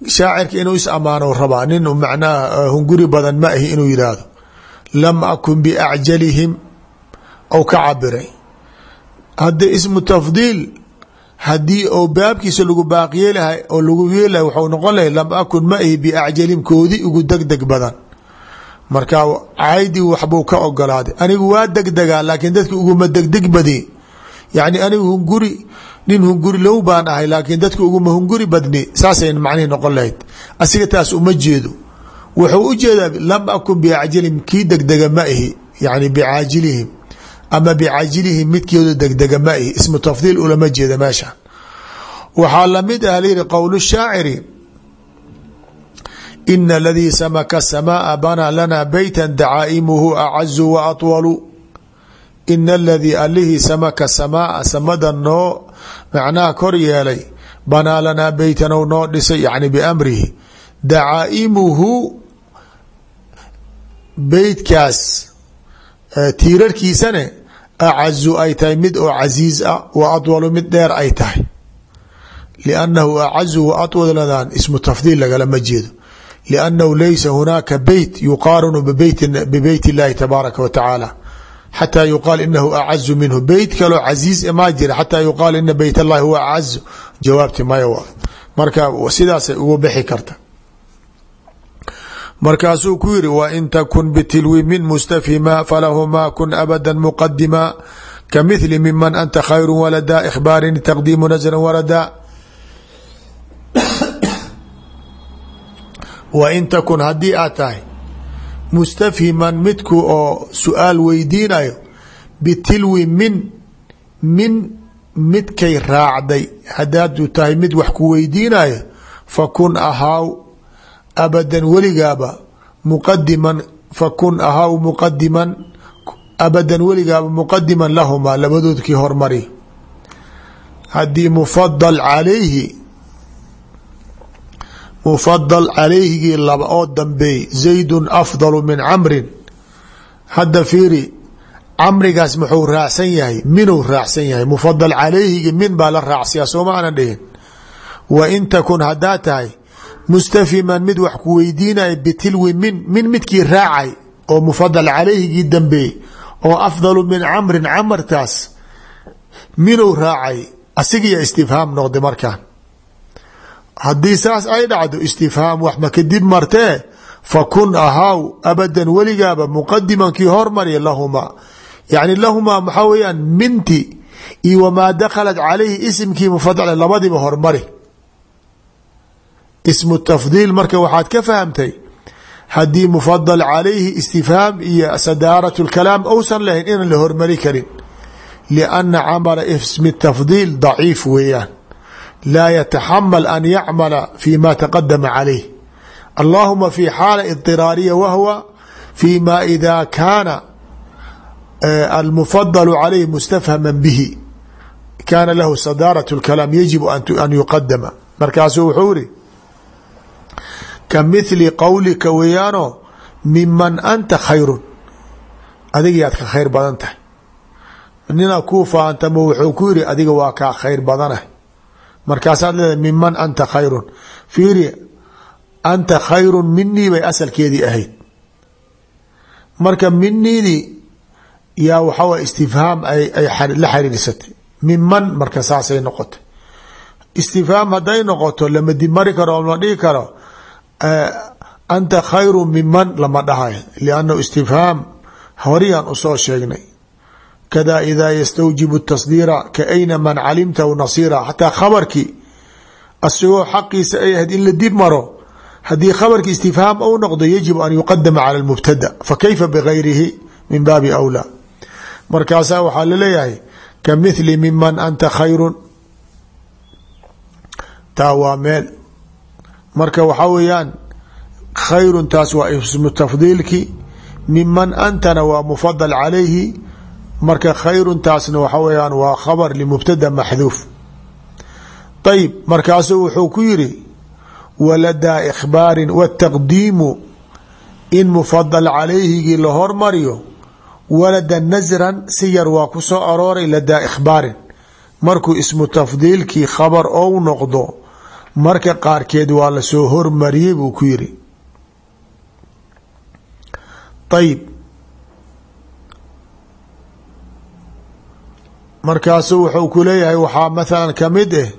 shaacirka inuu is amaano rabaa nin macnaha hunguri badan ma ahi inuu yidhaahdo lam akun biacjalihim ou ka cabiray. Hadda ismu tafdiil haddii ou baabkiisa lagu baaqyeelahay oo lagu yeelahay waxau noqon lahay lam akun ma ahi biacjalihim koodi ugu degdeg badan. Marka caydii waxbuu ka ogolaaday. Anigu waa degdegaa laakiin dadka uguma degdeg badi yani anigu hunguri nin hunguri low baan ahay laakiin dadka uguma hunguri badni saasay macnihi noqon lahayd. Asiga taas uma jeedo. Wuxuu u jeedaa lam akun biacjalihim kii degdega ma ihi. Yani bicaajilihim ama bicaajilihim midkooda degdega ma ihi ismu tafdiil ulama jeeda meesha waxaa la mid ah layihi qowl shaaciri ina aladii samaka samaaa banaa lana beyta dacaa'imuhu acazu wa atwalu. Ina aladii allihii samaka samaaa samada noo macnaha kor yeelay banaa lanaa beytan ou noo dhisay yani biamrihi. Dacaa'imuhu beytkaas tiirarkiisane acazu ay tahay mid oo casiiz ah wa atwalu mid dheer ay tahay liannahu acazu wa atwaladaan ismu tafdiil lagalama jeedo liannahu laysa hunaaka beyt yuqaaranu bibeyt اllahi tabaaraka wa tacaala xataa yuqaal inahu acazu minhu beyt kaloo casiiz maa jira xataa yuqaal ina beyt allahi huwa acazu jawaabti maya marka sidaasay ugu bixi karta markaasuu ku yiri wain takun bitilwi min mustafhima falahumaa kun abada muqadima kamithli miman anta khayru walada ikhbaarin taqdiimu nasran warada wain takun haddii aad tahay mustafhiman midku oo su'aal weydiinayo bitilwi min min midkay raacday hadaadu tahay mid wax ku weydiinayo fakun ahaaw abadan weligaaba muqadiman fakun ahaaw muqadiman abadan weligaaba muqadiman lahumaa labadoodkii hormari. Haddii mufadal calayhi mufadal calayhigii laba oo dambeey zaydun afdalu min camrin. Hadda fiiri camrigaas muxuu raacsan yahay? Minuu raacsan yahay? Mufadal calayhigi min baa la raacsiyaa sooma aanan dhihin. Wa in takun haddaa tahay mustafiman mid wax ku weydiinaya bitilwi min min midkii raacay oo mufadal calayhigii dambeey oo afdalu min camrin camartaas minuu raacay asigiya istifhaam noqday markaan haddii saas ay dhacdo istifhaam wax ma kadib martee fakun ahaaw abadan weligaaba muqadiman kii hormarya lahumaa yani lahumaa maxaa weyaan minti iyo wamaa dakhalat calayhi isimkii mufadal labadiiba hormari ismu tafdiil marka waxaad ka fahamtay. Haddii mufadal calayhi istifhaam iyo sadaarat lkalaam ousan lahayn inaan la hormari karin. Lianna camala ismi tafdiil daciif weeyaan. Laa yataxamal an yacmala fi ma taqadama calayh. Allahuma fi xaala idiraariya wahwa fi ma ida kaana almufadalu calayh mustafhama bihi. Kaana lahu sadaarat اlkalaam yajibu an yuqadama markaasuu wuxuu iri ka mithli qowlika weeyaano miman anta khayrun. Adigayaad ka khayr badan tahay. Nina kuu faantamo wuxuu ku yiri adiga waa kaa khayr badanah markaasaad leedahay miman anta khayrun. Fiiri anta khayrun minii bay asalkeedii ahayd. Marka miniidii yaa waxaw istifhaam ay la xiriirsatay. Miman marka saasay noqotay. Istifhaam hadday noqoto lama dimari karo anta khayru miman lama dhahayo liannahu istifhaam. Horiyaan u soo sheegnay. Kada idaa yastawjibu tasdiira ka ayna man calimtahu nasiira. Xataa khabarkii asigoo xaqiisa ay ahayd in la dib maro haddii khabarki istifhaam ou noqdo yajibu an yuqadama cala lmubtada fakayfa bigayrihi min baabi awlaa. Markaasaa waxaa la leeyahay ka mithli miman anta khayrun. Taa marka waxaa weeyaan khayrun taas waa ismu tafdiilki miman antana waa mufadal calayhi. Marka khayrun taasna waxa weyaan waa khabar limubtada maxduuf. Ayib markaasuu wuxuu ku yiri waladaa ikhbaarin wataqdiimu in mufadal calayhigii la hormariyo walada nasran si yar waa ku soo arooray ladaa ikhbaarin. Markuu ismu tafdiilkii khabar ou noqdo marka qaarkeed waa la soo hormariyey buu ku yiri ayib markaasuu wuxuu ku leeyahay waxaa mathalan ka mid eh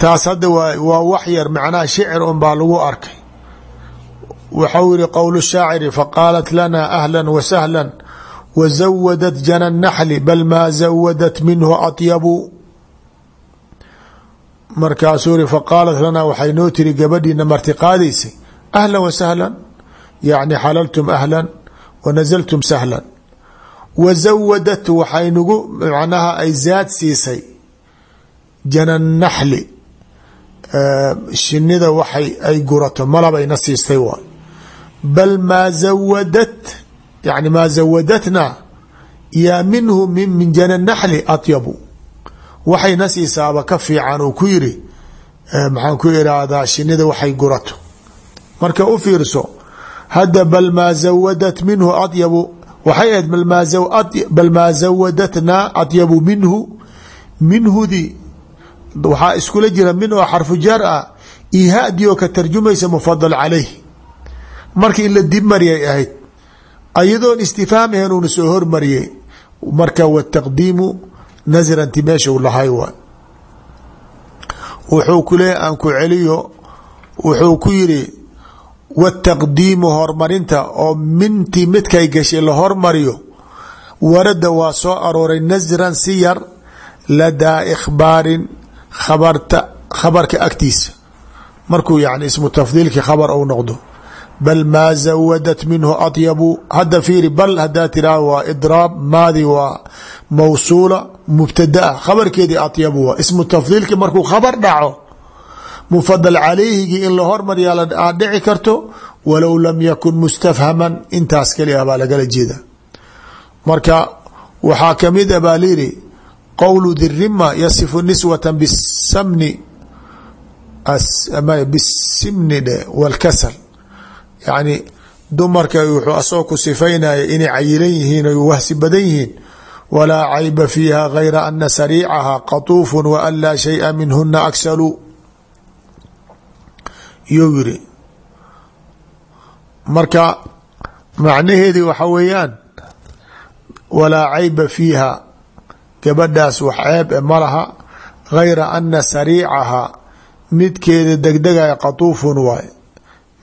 taas hadda waa waa wax yar macnaha shicir un baa lagu arkay. Waxau yihi qowl shaaciri faqaalat lana ahla wasahla wazawadat jana naxli bal maa zawadat minhu atyabu markaasuu yihi faqaalat lanaa waxay noo tiri gabadhiina marti qaadaysay ahla wasahla yacni xalaltum ahla wanazaltum sahla wazawadat waxay nagu macnaha ay zaad siisay jana naxli. Shinida waxay ay gurato malabayna siistay waay bal maa zawadat yani maa zawadatna yaa minhu min jana naxli atyabu waxayna siisaaba ka fiican uu ku yiri maxaan ku iraahdaa shinida waxay gurato. Marka u fiirso hadda bal maa zawadat minhu atyabu waxay ahayd bal maa zawadatna atyabu minhu minhudi waxaa iskula jira min oo xarfu jar ah ihadi oo ka tarjumaysa mufadal calayh. Marka in la dib mariyay ahayd ayadoon istifhaam ahayn uuna soo hormariyey. Marka wataqdiimu nasranti meesha u lahay waay wuxuu ku leeya aan ku celiyo wuxuu ku yiri wataqdiimu horumarinta oo mintii midkay gashay la hormariyo. Warada waa soo arooray nasran si yar ladaa ikhbaarin kabarta khabarka agtiisa. Markuu yani ismu tafdiilki khabar ou noqdo. Bal maa zawadat minhu atyabu. Hadda fiiri bal hadaa tiraa waa idraab maadi waa mawsuula mubtadaa khabarkeedii atyabu waa. Ismu tafdiilki markuu khabar dhaco mufadal calayhigii in la hormaryaa aad dhici karto walow lam yakun mustafhaman intaas keli ah baa lagala jeeda marka waxaa ka mid a baa layidhi qowlu dirima yasifu niswata bisamni bisimni dhe walkasal yacni dumarka wuxuu asagoo ku sifaynaya inay cayilan yihiin oy wahsi walaa cayba fiiha gayra ana sariicaha qatuufu wa an laa shaya minhuna aksalu iyou yiri marka macnaheedii waxa weeyaan walaa cayba fiiha gabadhaas wax ceeb e ma laha gayra ana sariicaha midkeeda degdegaya qatuufun waay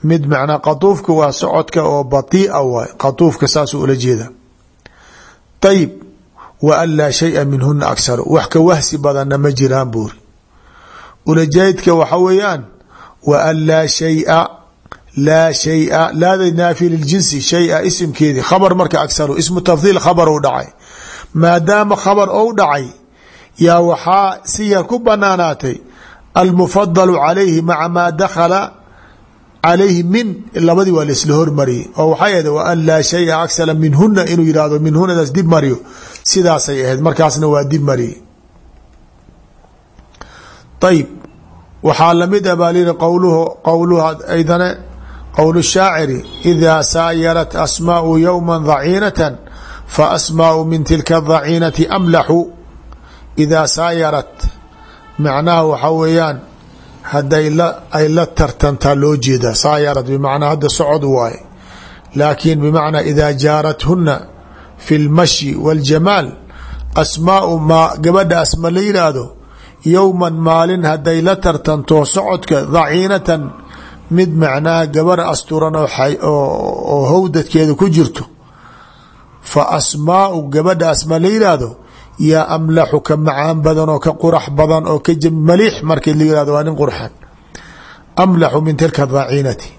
mid macnaa qatuufka waa socodka oo batiia waay qatuufka saasuu ula jeeda ayib wa an laa shaya minhuna aksaru wax ka wahsi badanna ma jiraan buuri. Ulajeedka waxa weeyaan wa an laa shaya laa shaya laada naafi liljinsi shaya isimkeedii khabar marka aksaru ismu tafdiil khabar u dhacay. Maadaama khabar ou dhacay yaa waxaa si yar ku banaanaatay almufadalu calayhi maca maa dakhala calayhi min labadii waa laisla hormariyey oo waxay ahayd wa an laa shaya aksara minhuna inuu yihahdo minhunadaas dib mariyo. Sidaasay ahayd markaasna waa dib mariyey ayib waxaa la mid a baa lihi qowluhu qowluhu aydane qowl shaaciri idaa saayarat asmaau yowma daciinatan fa asmaau min tilka daciinati amlaxu. Idaa saayarat. Macnaha waxaa weeyaan hadday ay la tartantaa loo jeeda. Saayarat bimacnaa hadda socod waaye laakiin bimacnaa idaa jaarathuna fi lmashyi waاljamaal asmaau maa gabadha asma la yidhaahdo yowman maalin hadday la tartanto socodka daciinatan mid macnaha gabar asturan oo howdadkeeda ku jirto. Fa asmaau gabadha asma la yidhaahdo yaa amlaxu ka macaan badan oo ka qurax badan oo ka maliix markii la yihahdo waa nin qurxan. Amlaxu min tilka daciinati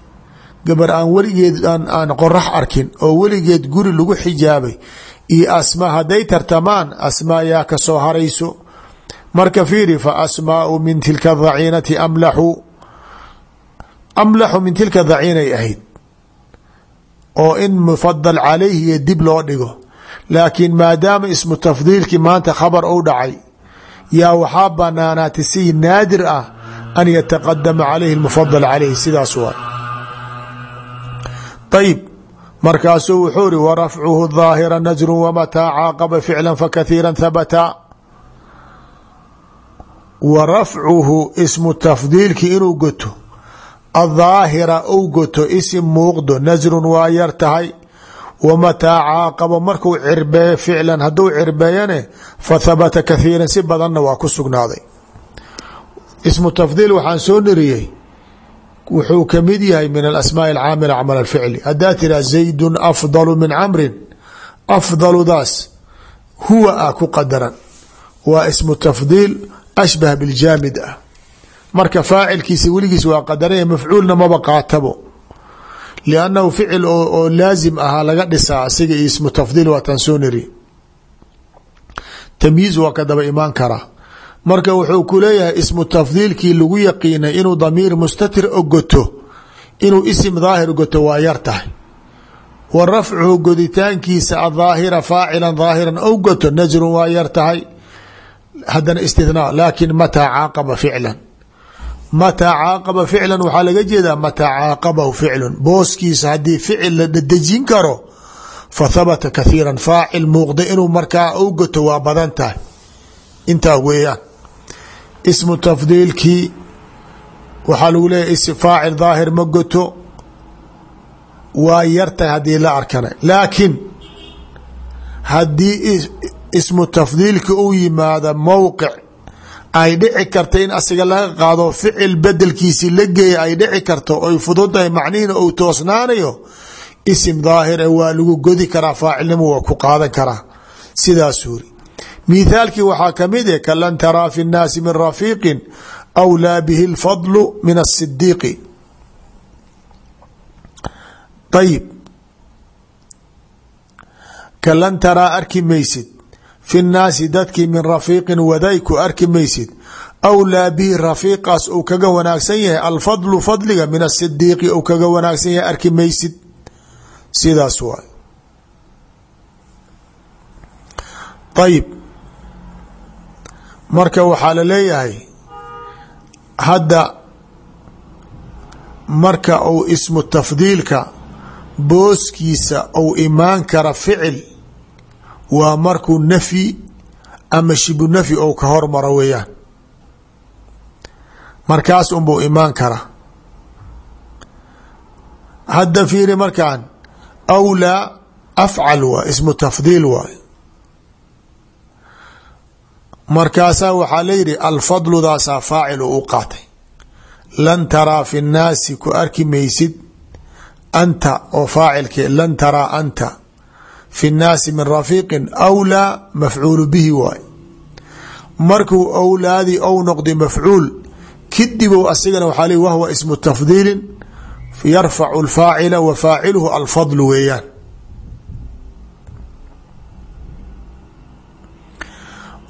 gabar aan weligeed aan qorax arkin oo weligeed guri lagu xijaabay iyo asmaa hadday tartamaan asmaa yaa ka soo harayso. Marka fiiri fa asmaau min tilka daciinati amlaxu. Amlaxu min tilka daciinay ahayd. Oo in mufadal calayhi iyo dib loo dhigo laakiin maadaama ismu tafdiilkii maanta khabar u dhacay yaa waxaa banaanaatay si naadir ah an yataqadama calayhi mufadal calayhi sidaas waay. Ayib markaasuu wuxuu ri warafcuhu daahira najru wamataa caaqaba ficla fakathiira habata wa rafcuhu ismu tafdiilki inuu goto adaahira ou goto isim muuqdo nasrun waa yar tahay wamataa caaqaba marku cirbeeyo ficlan hadduu cirbeeyane fa habata kathiiran si badanna waa ku sugnaaday ismu tafdiil waxaan soo niriyey wuxuu ka mid yahay min alasmaaءi alcaamila camal alficli haddaa tiraa zaydun afdalu min camrin afdaludaas huwa ah ku qadaran waa ismu tafdiil ashbah biljaamid ah marka faacilkiisa weligiis waa qadaranya mafcuulna maba qaatabo liannahu ficil oo laazim ahaa laga dhisaa asiga iyo ismu tafdiil waataan soo niri tamyiiz waa ka daba imaan karaa marka wuxuu ku leeyahay ismu tafdiilkii lagu yaqiinay inuu damiir mustatir ogoto inuu isim daahir goto waa yar tahay wa rafcuhu goditaankiisa adaahira faacilan daahiran ou goto nasrun waa yar tahay haddana istithnaa laakin mataa caaqaba ficlan mataa caaqaba ficlan waxaa laga jeedaa mataa caaqabahu ficlun. Booskiisa haddii ficil la dhadejin karo fa habata kathiiran faacil muuqda inuu markaa ou goto waa badan tahay. Intaa weeyaan ismu tafdiilkii waxaa lagu leeyahy faacil daahir ma goto waa yartahay haddii la arkana. Laakiin haddii ismu tafdiilki uu yimaado mowqic ay dhici karta in asiga laga qaado ficil bedelkiisi la geeya ay dhici karto oy fududahay macnihiina uu toosnaanayo isim daahir e waa lagu godi karaa faacilnimo waa ku qaadan karaa. Sidaas uri mithaalkii waxaa ka mid eh kalan taraa fi nnaasi min rafiiqin awlaa bihi اlfadlu min asidiiqi ayib kalan taraa arki maysid fi nnaasi dadkii min rafiiqin waday ku arki maysid. Awlaa bihi rafiiqaas uu kaga wanaagsan yahay alfadlu fadliga min asidiiqi uu kaga wanaagsan yahay arki maysid. Sidaas waay. Ayib marka waxaa la leeyahay hadda marka uu ismu tafdiilka booskiisa uu imaan kara ficil waa markuu nafyi ama shibu nafyi ou ka hormaro weeyaan. Markaas unbuu imaan kara. Hadda fiiri markaan awlaa afcal waa ismu tafdiil waay markaasaa waxaa layidhi alfadludaasaa faacil u qaatay. Lan taraa fi nnaasi ku arki maysid anta oo faacilke lan taraa anta fi nnaasi min rafiiqin awlaa mafcuulu bihi waay. Markuu awlaadii ou noqday mafcuul kidibow asigana waxaa ley wahwa ismu tafdiilin yarfacu alfaacila wa faaciluhu alfadlu weeyaan.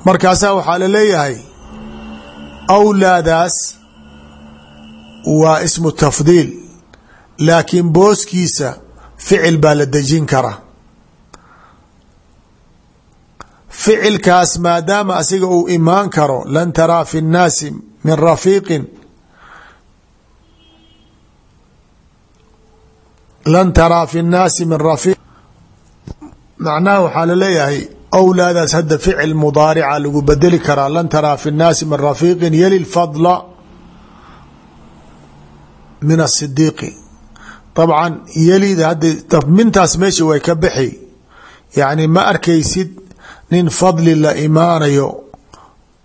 Markaasaa waxaa la leeyahay awlaadaas waa ismu tafdiil laakiin booskiisa ficil baa la dejin karaa ficilkaas maadaama asiga uu imaan karo lan taraa fi nnaasi min rafiiqin. Lan taraa fi nnaasi min rafiiq. Macnaha waxaa la leeyahay awlaadaas hadda ficil mudaarica lagu bedeli karaa lan taraa fi nnaasi min rafiiqin yali lfadla min asidiiqi dabcan yelida hadda mintaas meesha way ka bixi. Yacni ma arkaysid nin fadli la imaanayo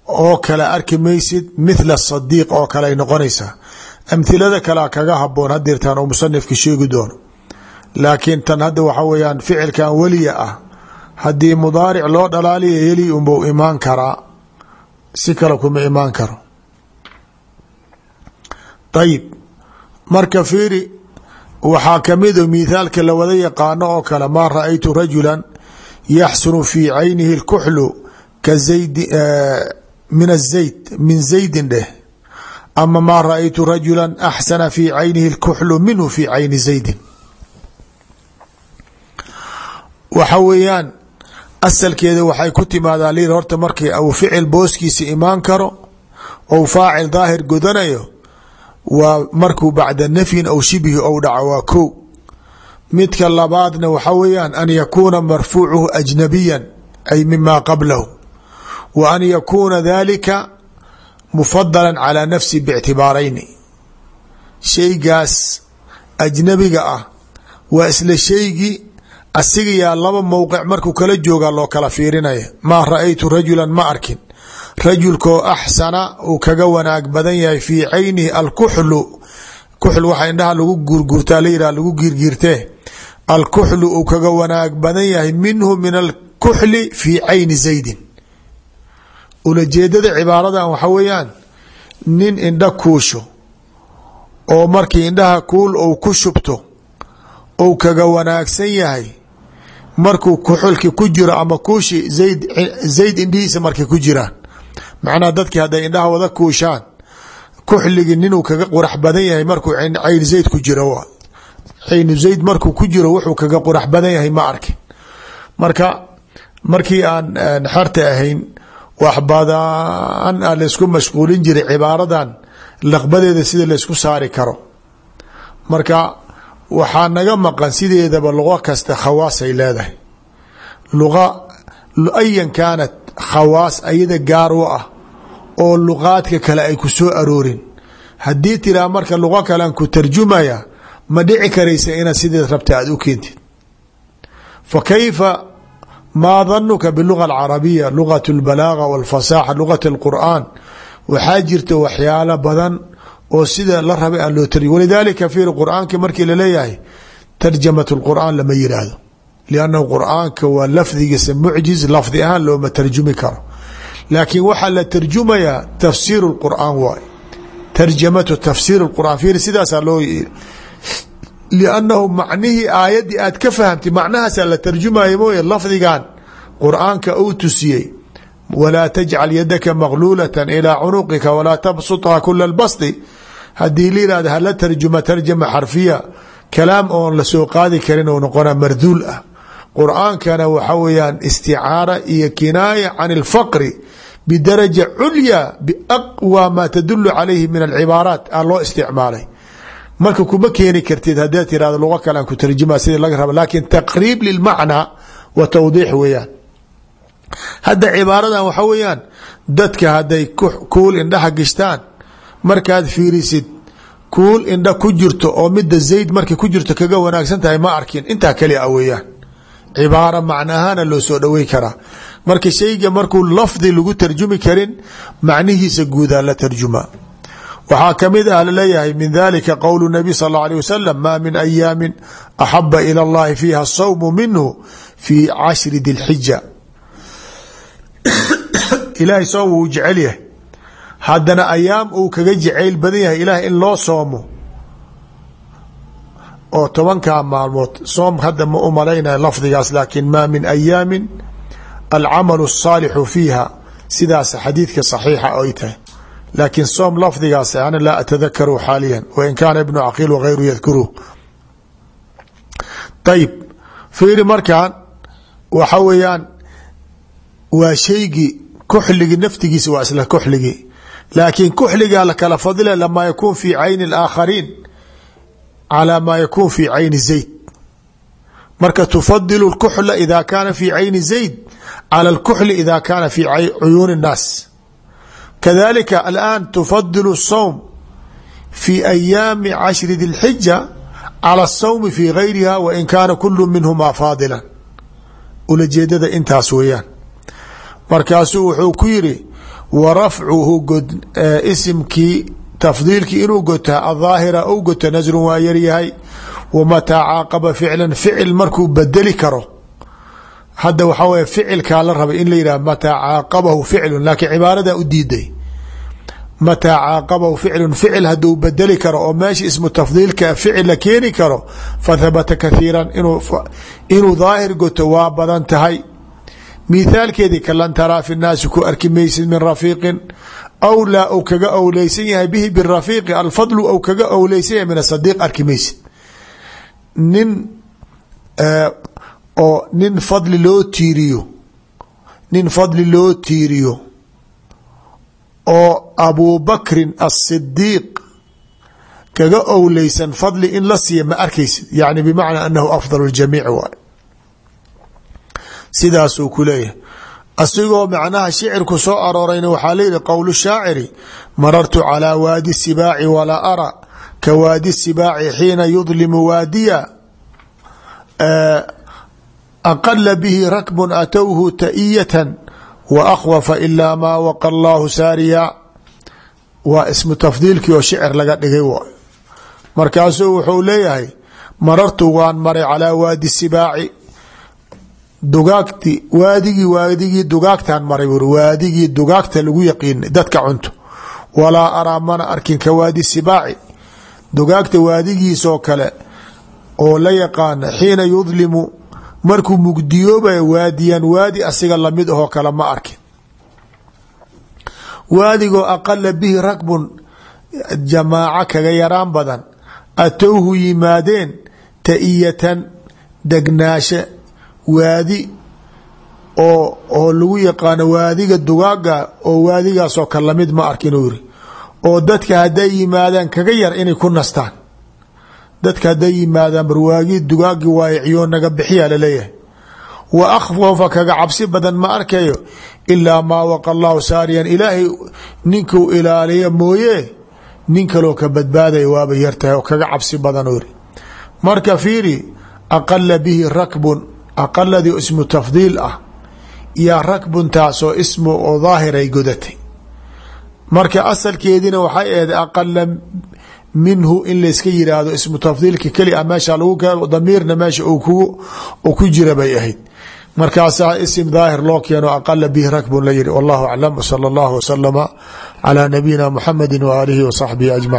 oo kale arki maysid mithla sadiiq oo kale ay noqonaysaa amhilada kalea kaga haboon hadirtaan oo musanifka sheegi doono laakiin tan hadda waxa weyaan ficilkan weliya ah haddii mudaaric loo dhalaaliya yeli unbau imaan karaa si kale kuma imaan karo. Ayib marka fiiri waxaa kamido mithaalka lawada yaqaano oo kale maa ra'aytu rajula yaxsunu fii caynihi اlkuxlu ka zayd min azayd min zaydin dheh. Ama maa ra'aytu rajula axsana fii caynihi اlkuxlu minhu fii cayni zaydin. Waxa weeyaan asalkeeda waxay ku timaadaa liir horta markii uu ficil booskiisa imaan karo ou faacil daahir godanayo waa markuu bacda nafyin aw shibhi ou dhaco waa ko midka labaadna waxa weeyaan an yakuuna marfuucuhu ajnabiyan ay mima qablahu wa an yakuuna dalika mufadala calى nafsi bictibaarayni shaygaas ajnabiga ah waa isla shaygii asiga yaa laba mowqic markuu kala joogaa loo kala fiirinaya. Maa ra'aytu rajulan ma arkin. Rajulkoo axsana uu kaga wanaag badan yahay fii caynihi alkuxlu. Kuxl waxaa indhaha lagu guurguurtaa layidhah lagu giirgiirtee alkuxlu uu kaga wanaag badan yahay minhu min alkuxli fii cayni zaydin. Ulajeedada cibaaradan waxa weeyaan nin indha kuusho oo markii indhaha kuul ou ku shubto ou kaga wanaagsan yahay markuu kuxulki ku jiro ama kuushi zayd zayd indhihiisa markay ku jiraan. Macnaha dadkii hadday indhaha wada kuushaan kuxligii ninuu kaga qurax badan yahay markuu cayn zayd ku jiro caynu zayd markuu ku jiro wuxuu kaga qurax badan yahay ma arkin. Marka markii aan xerta ahayn wax badan a laysku mashquulin jiray cibaaradan laqbadeeda sida laysku saari karo. Marka waxaa naga maqan sideedaba luqo kasta khawaasay leedahay. Luqa ayan kaanat khawaas ayada gaar u ah oo luqaadka kale ay ku soo aroorin. Haddii tiraa marka luqo kalean ku tarjumaya ma dhici karaysa inaad sideed rabta aada u keentid fa kayfa maa danuka biluga alcarabiya lugat اlbalaaga walfasaaxa lugat اlqur'aan waxaa jirta waxyaalo badan oo sida la rabay aan loo tarjum walidaalika fiir qur'aanka markii laleeyahay tarjamat اlqur'aan lama yiraahdo liannahu qur'aanka waa lafdigiisa mucjiz lafdi ahaan looma tarjumi karo laakiin waxaa la tarjumayaa tafsiir اlqur'aan waay tarjamatu tafsiir اqur'an fiir sidaasaa loo liannahu macnihii aayaddii aad ka fahamtay macnahaasaa la tarjumaya mooye lafdigan qur'aanka uu tusiyey walaa tajcal yadaka magluulata ilaa cunuqika walaa tabsutha kula lbasdi haddii la yihahdo hala tarjuma tarjama xarfiya kalaam oon la soo qaadi karin oo noqona marduul ah qur'aankana waxa weeyaan isticaara iyo kinaaya can اlfaqri bidaraja culya biaqwى ma tadulu calayhi min alcibaaraat a loo isticmaalay marka kuma keeni kartid haddaad tirahdo lugo kale aan ku tarjuma sidii laga raba laakiin taqriib lilmacnaa wa tawdiix weeyaan. Hadda cibaaradan waxa weeyaan dadka hadday kuul indhaha gishtaan markaad fiirisid kuul indha ku jirto oo mida zayd markay ku jirto kaga wanaagsan tahay ma arkin. Intaa kali a weeyaan. Cibaara macnahaana loo soo dhowey karaa. Marka shayga markuu lafdi lagu tarjumi karin macnihiisa guudaa la tarjuma waxaa kamid ah laleeyahay min dalika qowl nabiy sal اlه alيه wasalam ma min ayaami axaba ilى اllahi fiiha الsawm minhu fi cashri dilxija ilaahay soom wuu jecel yahay haddana ayaam uu kaga jacayl badan yahay ilaah in loo soomo oo tobankaa maalmood soom hadda ma u malaynaya lafdigaas laakin ma min ayaami alcamalu الsaalixu fiiha sidaas xadiidka صaxiixa ay tahay laakiin soom lafdigaas ana laa atadakaru xaaliya wain kaana ibnu caqiil wagayru yadkuruh ayib fiiri markan waxa weeyaan waa shaygii kuxligi naftigiisa waa isla kuxligi laakiin kuxligaa lakala fadila lamaa yakuun fi cayni اlaakhariin calى maa yakuun fi cayni zayd marka tufadilu اlkuxla ida kaana fi cayni zayd calى اlkuxli ida kaana fi cuyuuni الnaas kadalika alaan tufadilu الsowm fi ayaami cashri di lxija calى الsawmi fi gayriha wain kaana kulu minhuma faadila ulajeedada intaas weeyaan markaasuu wuxuu ku yiri wa rafcuhu isimkii tafdiilkii inuu gotaa ahaahira ou goto nasrun waa yaryahay wamataa caaqaba ficlan ficil markuu bedeli karo hadda waxaa wey ficilkaa la rabay in la yidhah mataa caaqabahu ficlu laakiin cibaaradaa u diiday. Mataa caaqabahu ficlu ficil haduu bedeli karo oo meesha ismu tafdiilka ficil la keeni karo fathabata kathiiran inuu daahir goto waa badan tahay. Mithaalkeedii kalan taraa fi naasi ku arki maysid min rafiiqin awlaa ou kaga owleysan yahay bihi birafiiqi alfadlu ou kaga owleysan yahay min asadiiq arki maysid. Nin oo nin fadli loo tiiriyo nin fadli loo tiiriyo oo abubakrin asidiiq kaga owleysan fadli in la siiya ma arkaysid yani bimacnaa anahu afdal ljamiic waay. Sidaasuu ku leeyahay. Asigoo macnaha shicirku soo aroorayna waxaa layihi qowl shaaciri marartu calىa waadi sibaaci walaa ara ka waadi sibaaci xiina yudlimu waadiya aqala bihi rakbu atowhu ta'iyatan wa akhwafa ilaa maa waqa allahu saariya waa ismu tafdiilkii oo shicir laga dhigay w markaasuu wuxuu leeyahay marartu waan maray calaa waadi sibaaci. Dugaagti waadigii waadigii dugaagtaan maray buri waadigii dugaagta lagu yaqiinay dadka cunto. Walaa araa mana arkin ka waadi sibaaci. Dugaagta waadigiisoo kale oo la yaqaana xiina yudlimu markuu mugdiyoobaya waadiyan waadi asiga la mid ahoo kale ma arkin. Waadigoo aqala bihi rakbun jamaaco kaga yaraan badan atowhu yimaadeen ta'iyatan degnaashe waadi oo oo lagu yaqaano waadiga dugaaga oo waadigaasoo kale la mid ma arkin oo dadka hadday yimaadaan kaga yar inay ku nastaan dadka hadday yimaadaan barwaagi dugaagi waayiciyo naga bixiyaa la leeyahay wa akhwafa kaga cabsi badan ma arkayo ilaa maa waqa allahu saariyan. Ilaahay ninkuu ilaaliya mooye nin kaloo ka badbaadaya waaba yartahay oo kaga cabsi badan yiri marka fiiri aqala bihi rakbun aqaladii ismu tafdiil ah yaa rakbun taasoo ismu oo daahiray godatay. Marka asalkeediina waxay ahayd aqala minhu in layska yiraahdo ismu tafdiilka keli a meesha lagu damiirna meesha uu ku jira bay ahayd. Markaasaa isim daahir loo keeno aqala bihi rakbun la yihi wallahu aclam wsala allahu wasalama calaa nabiyina muxamedi waaalihi wa saxbihi ajmaciin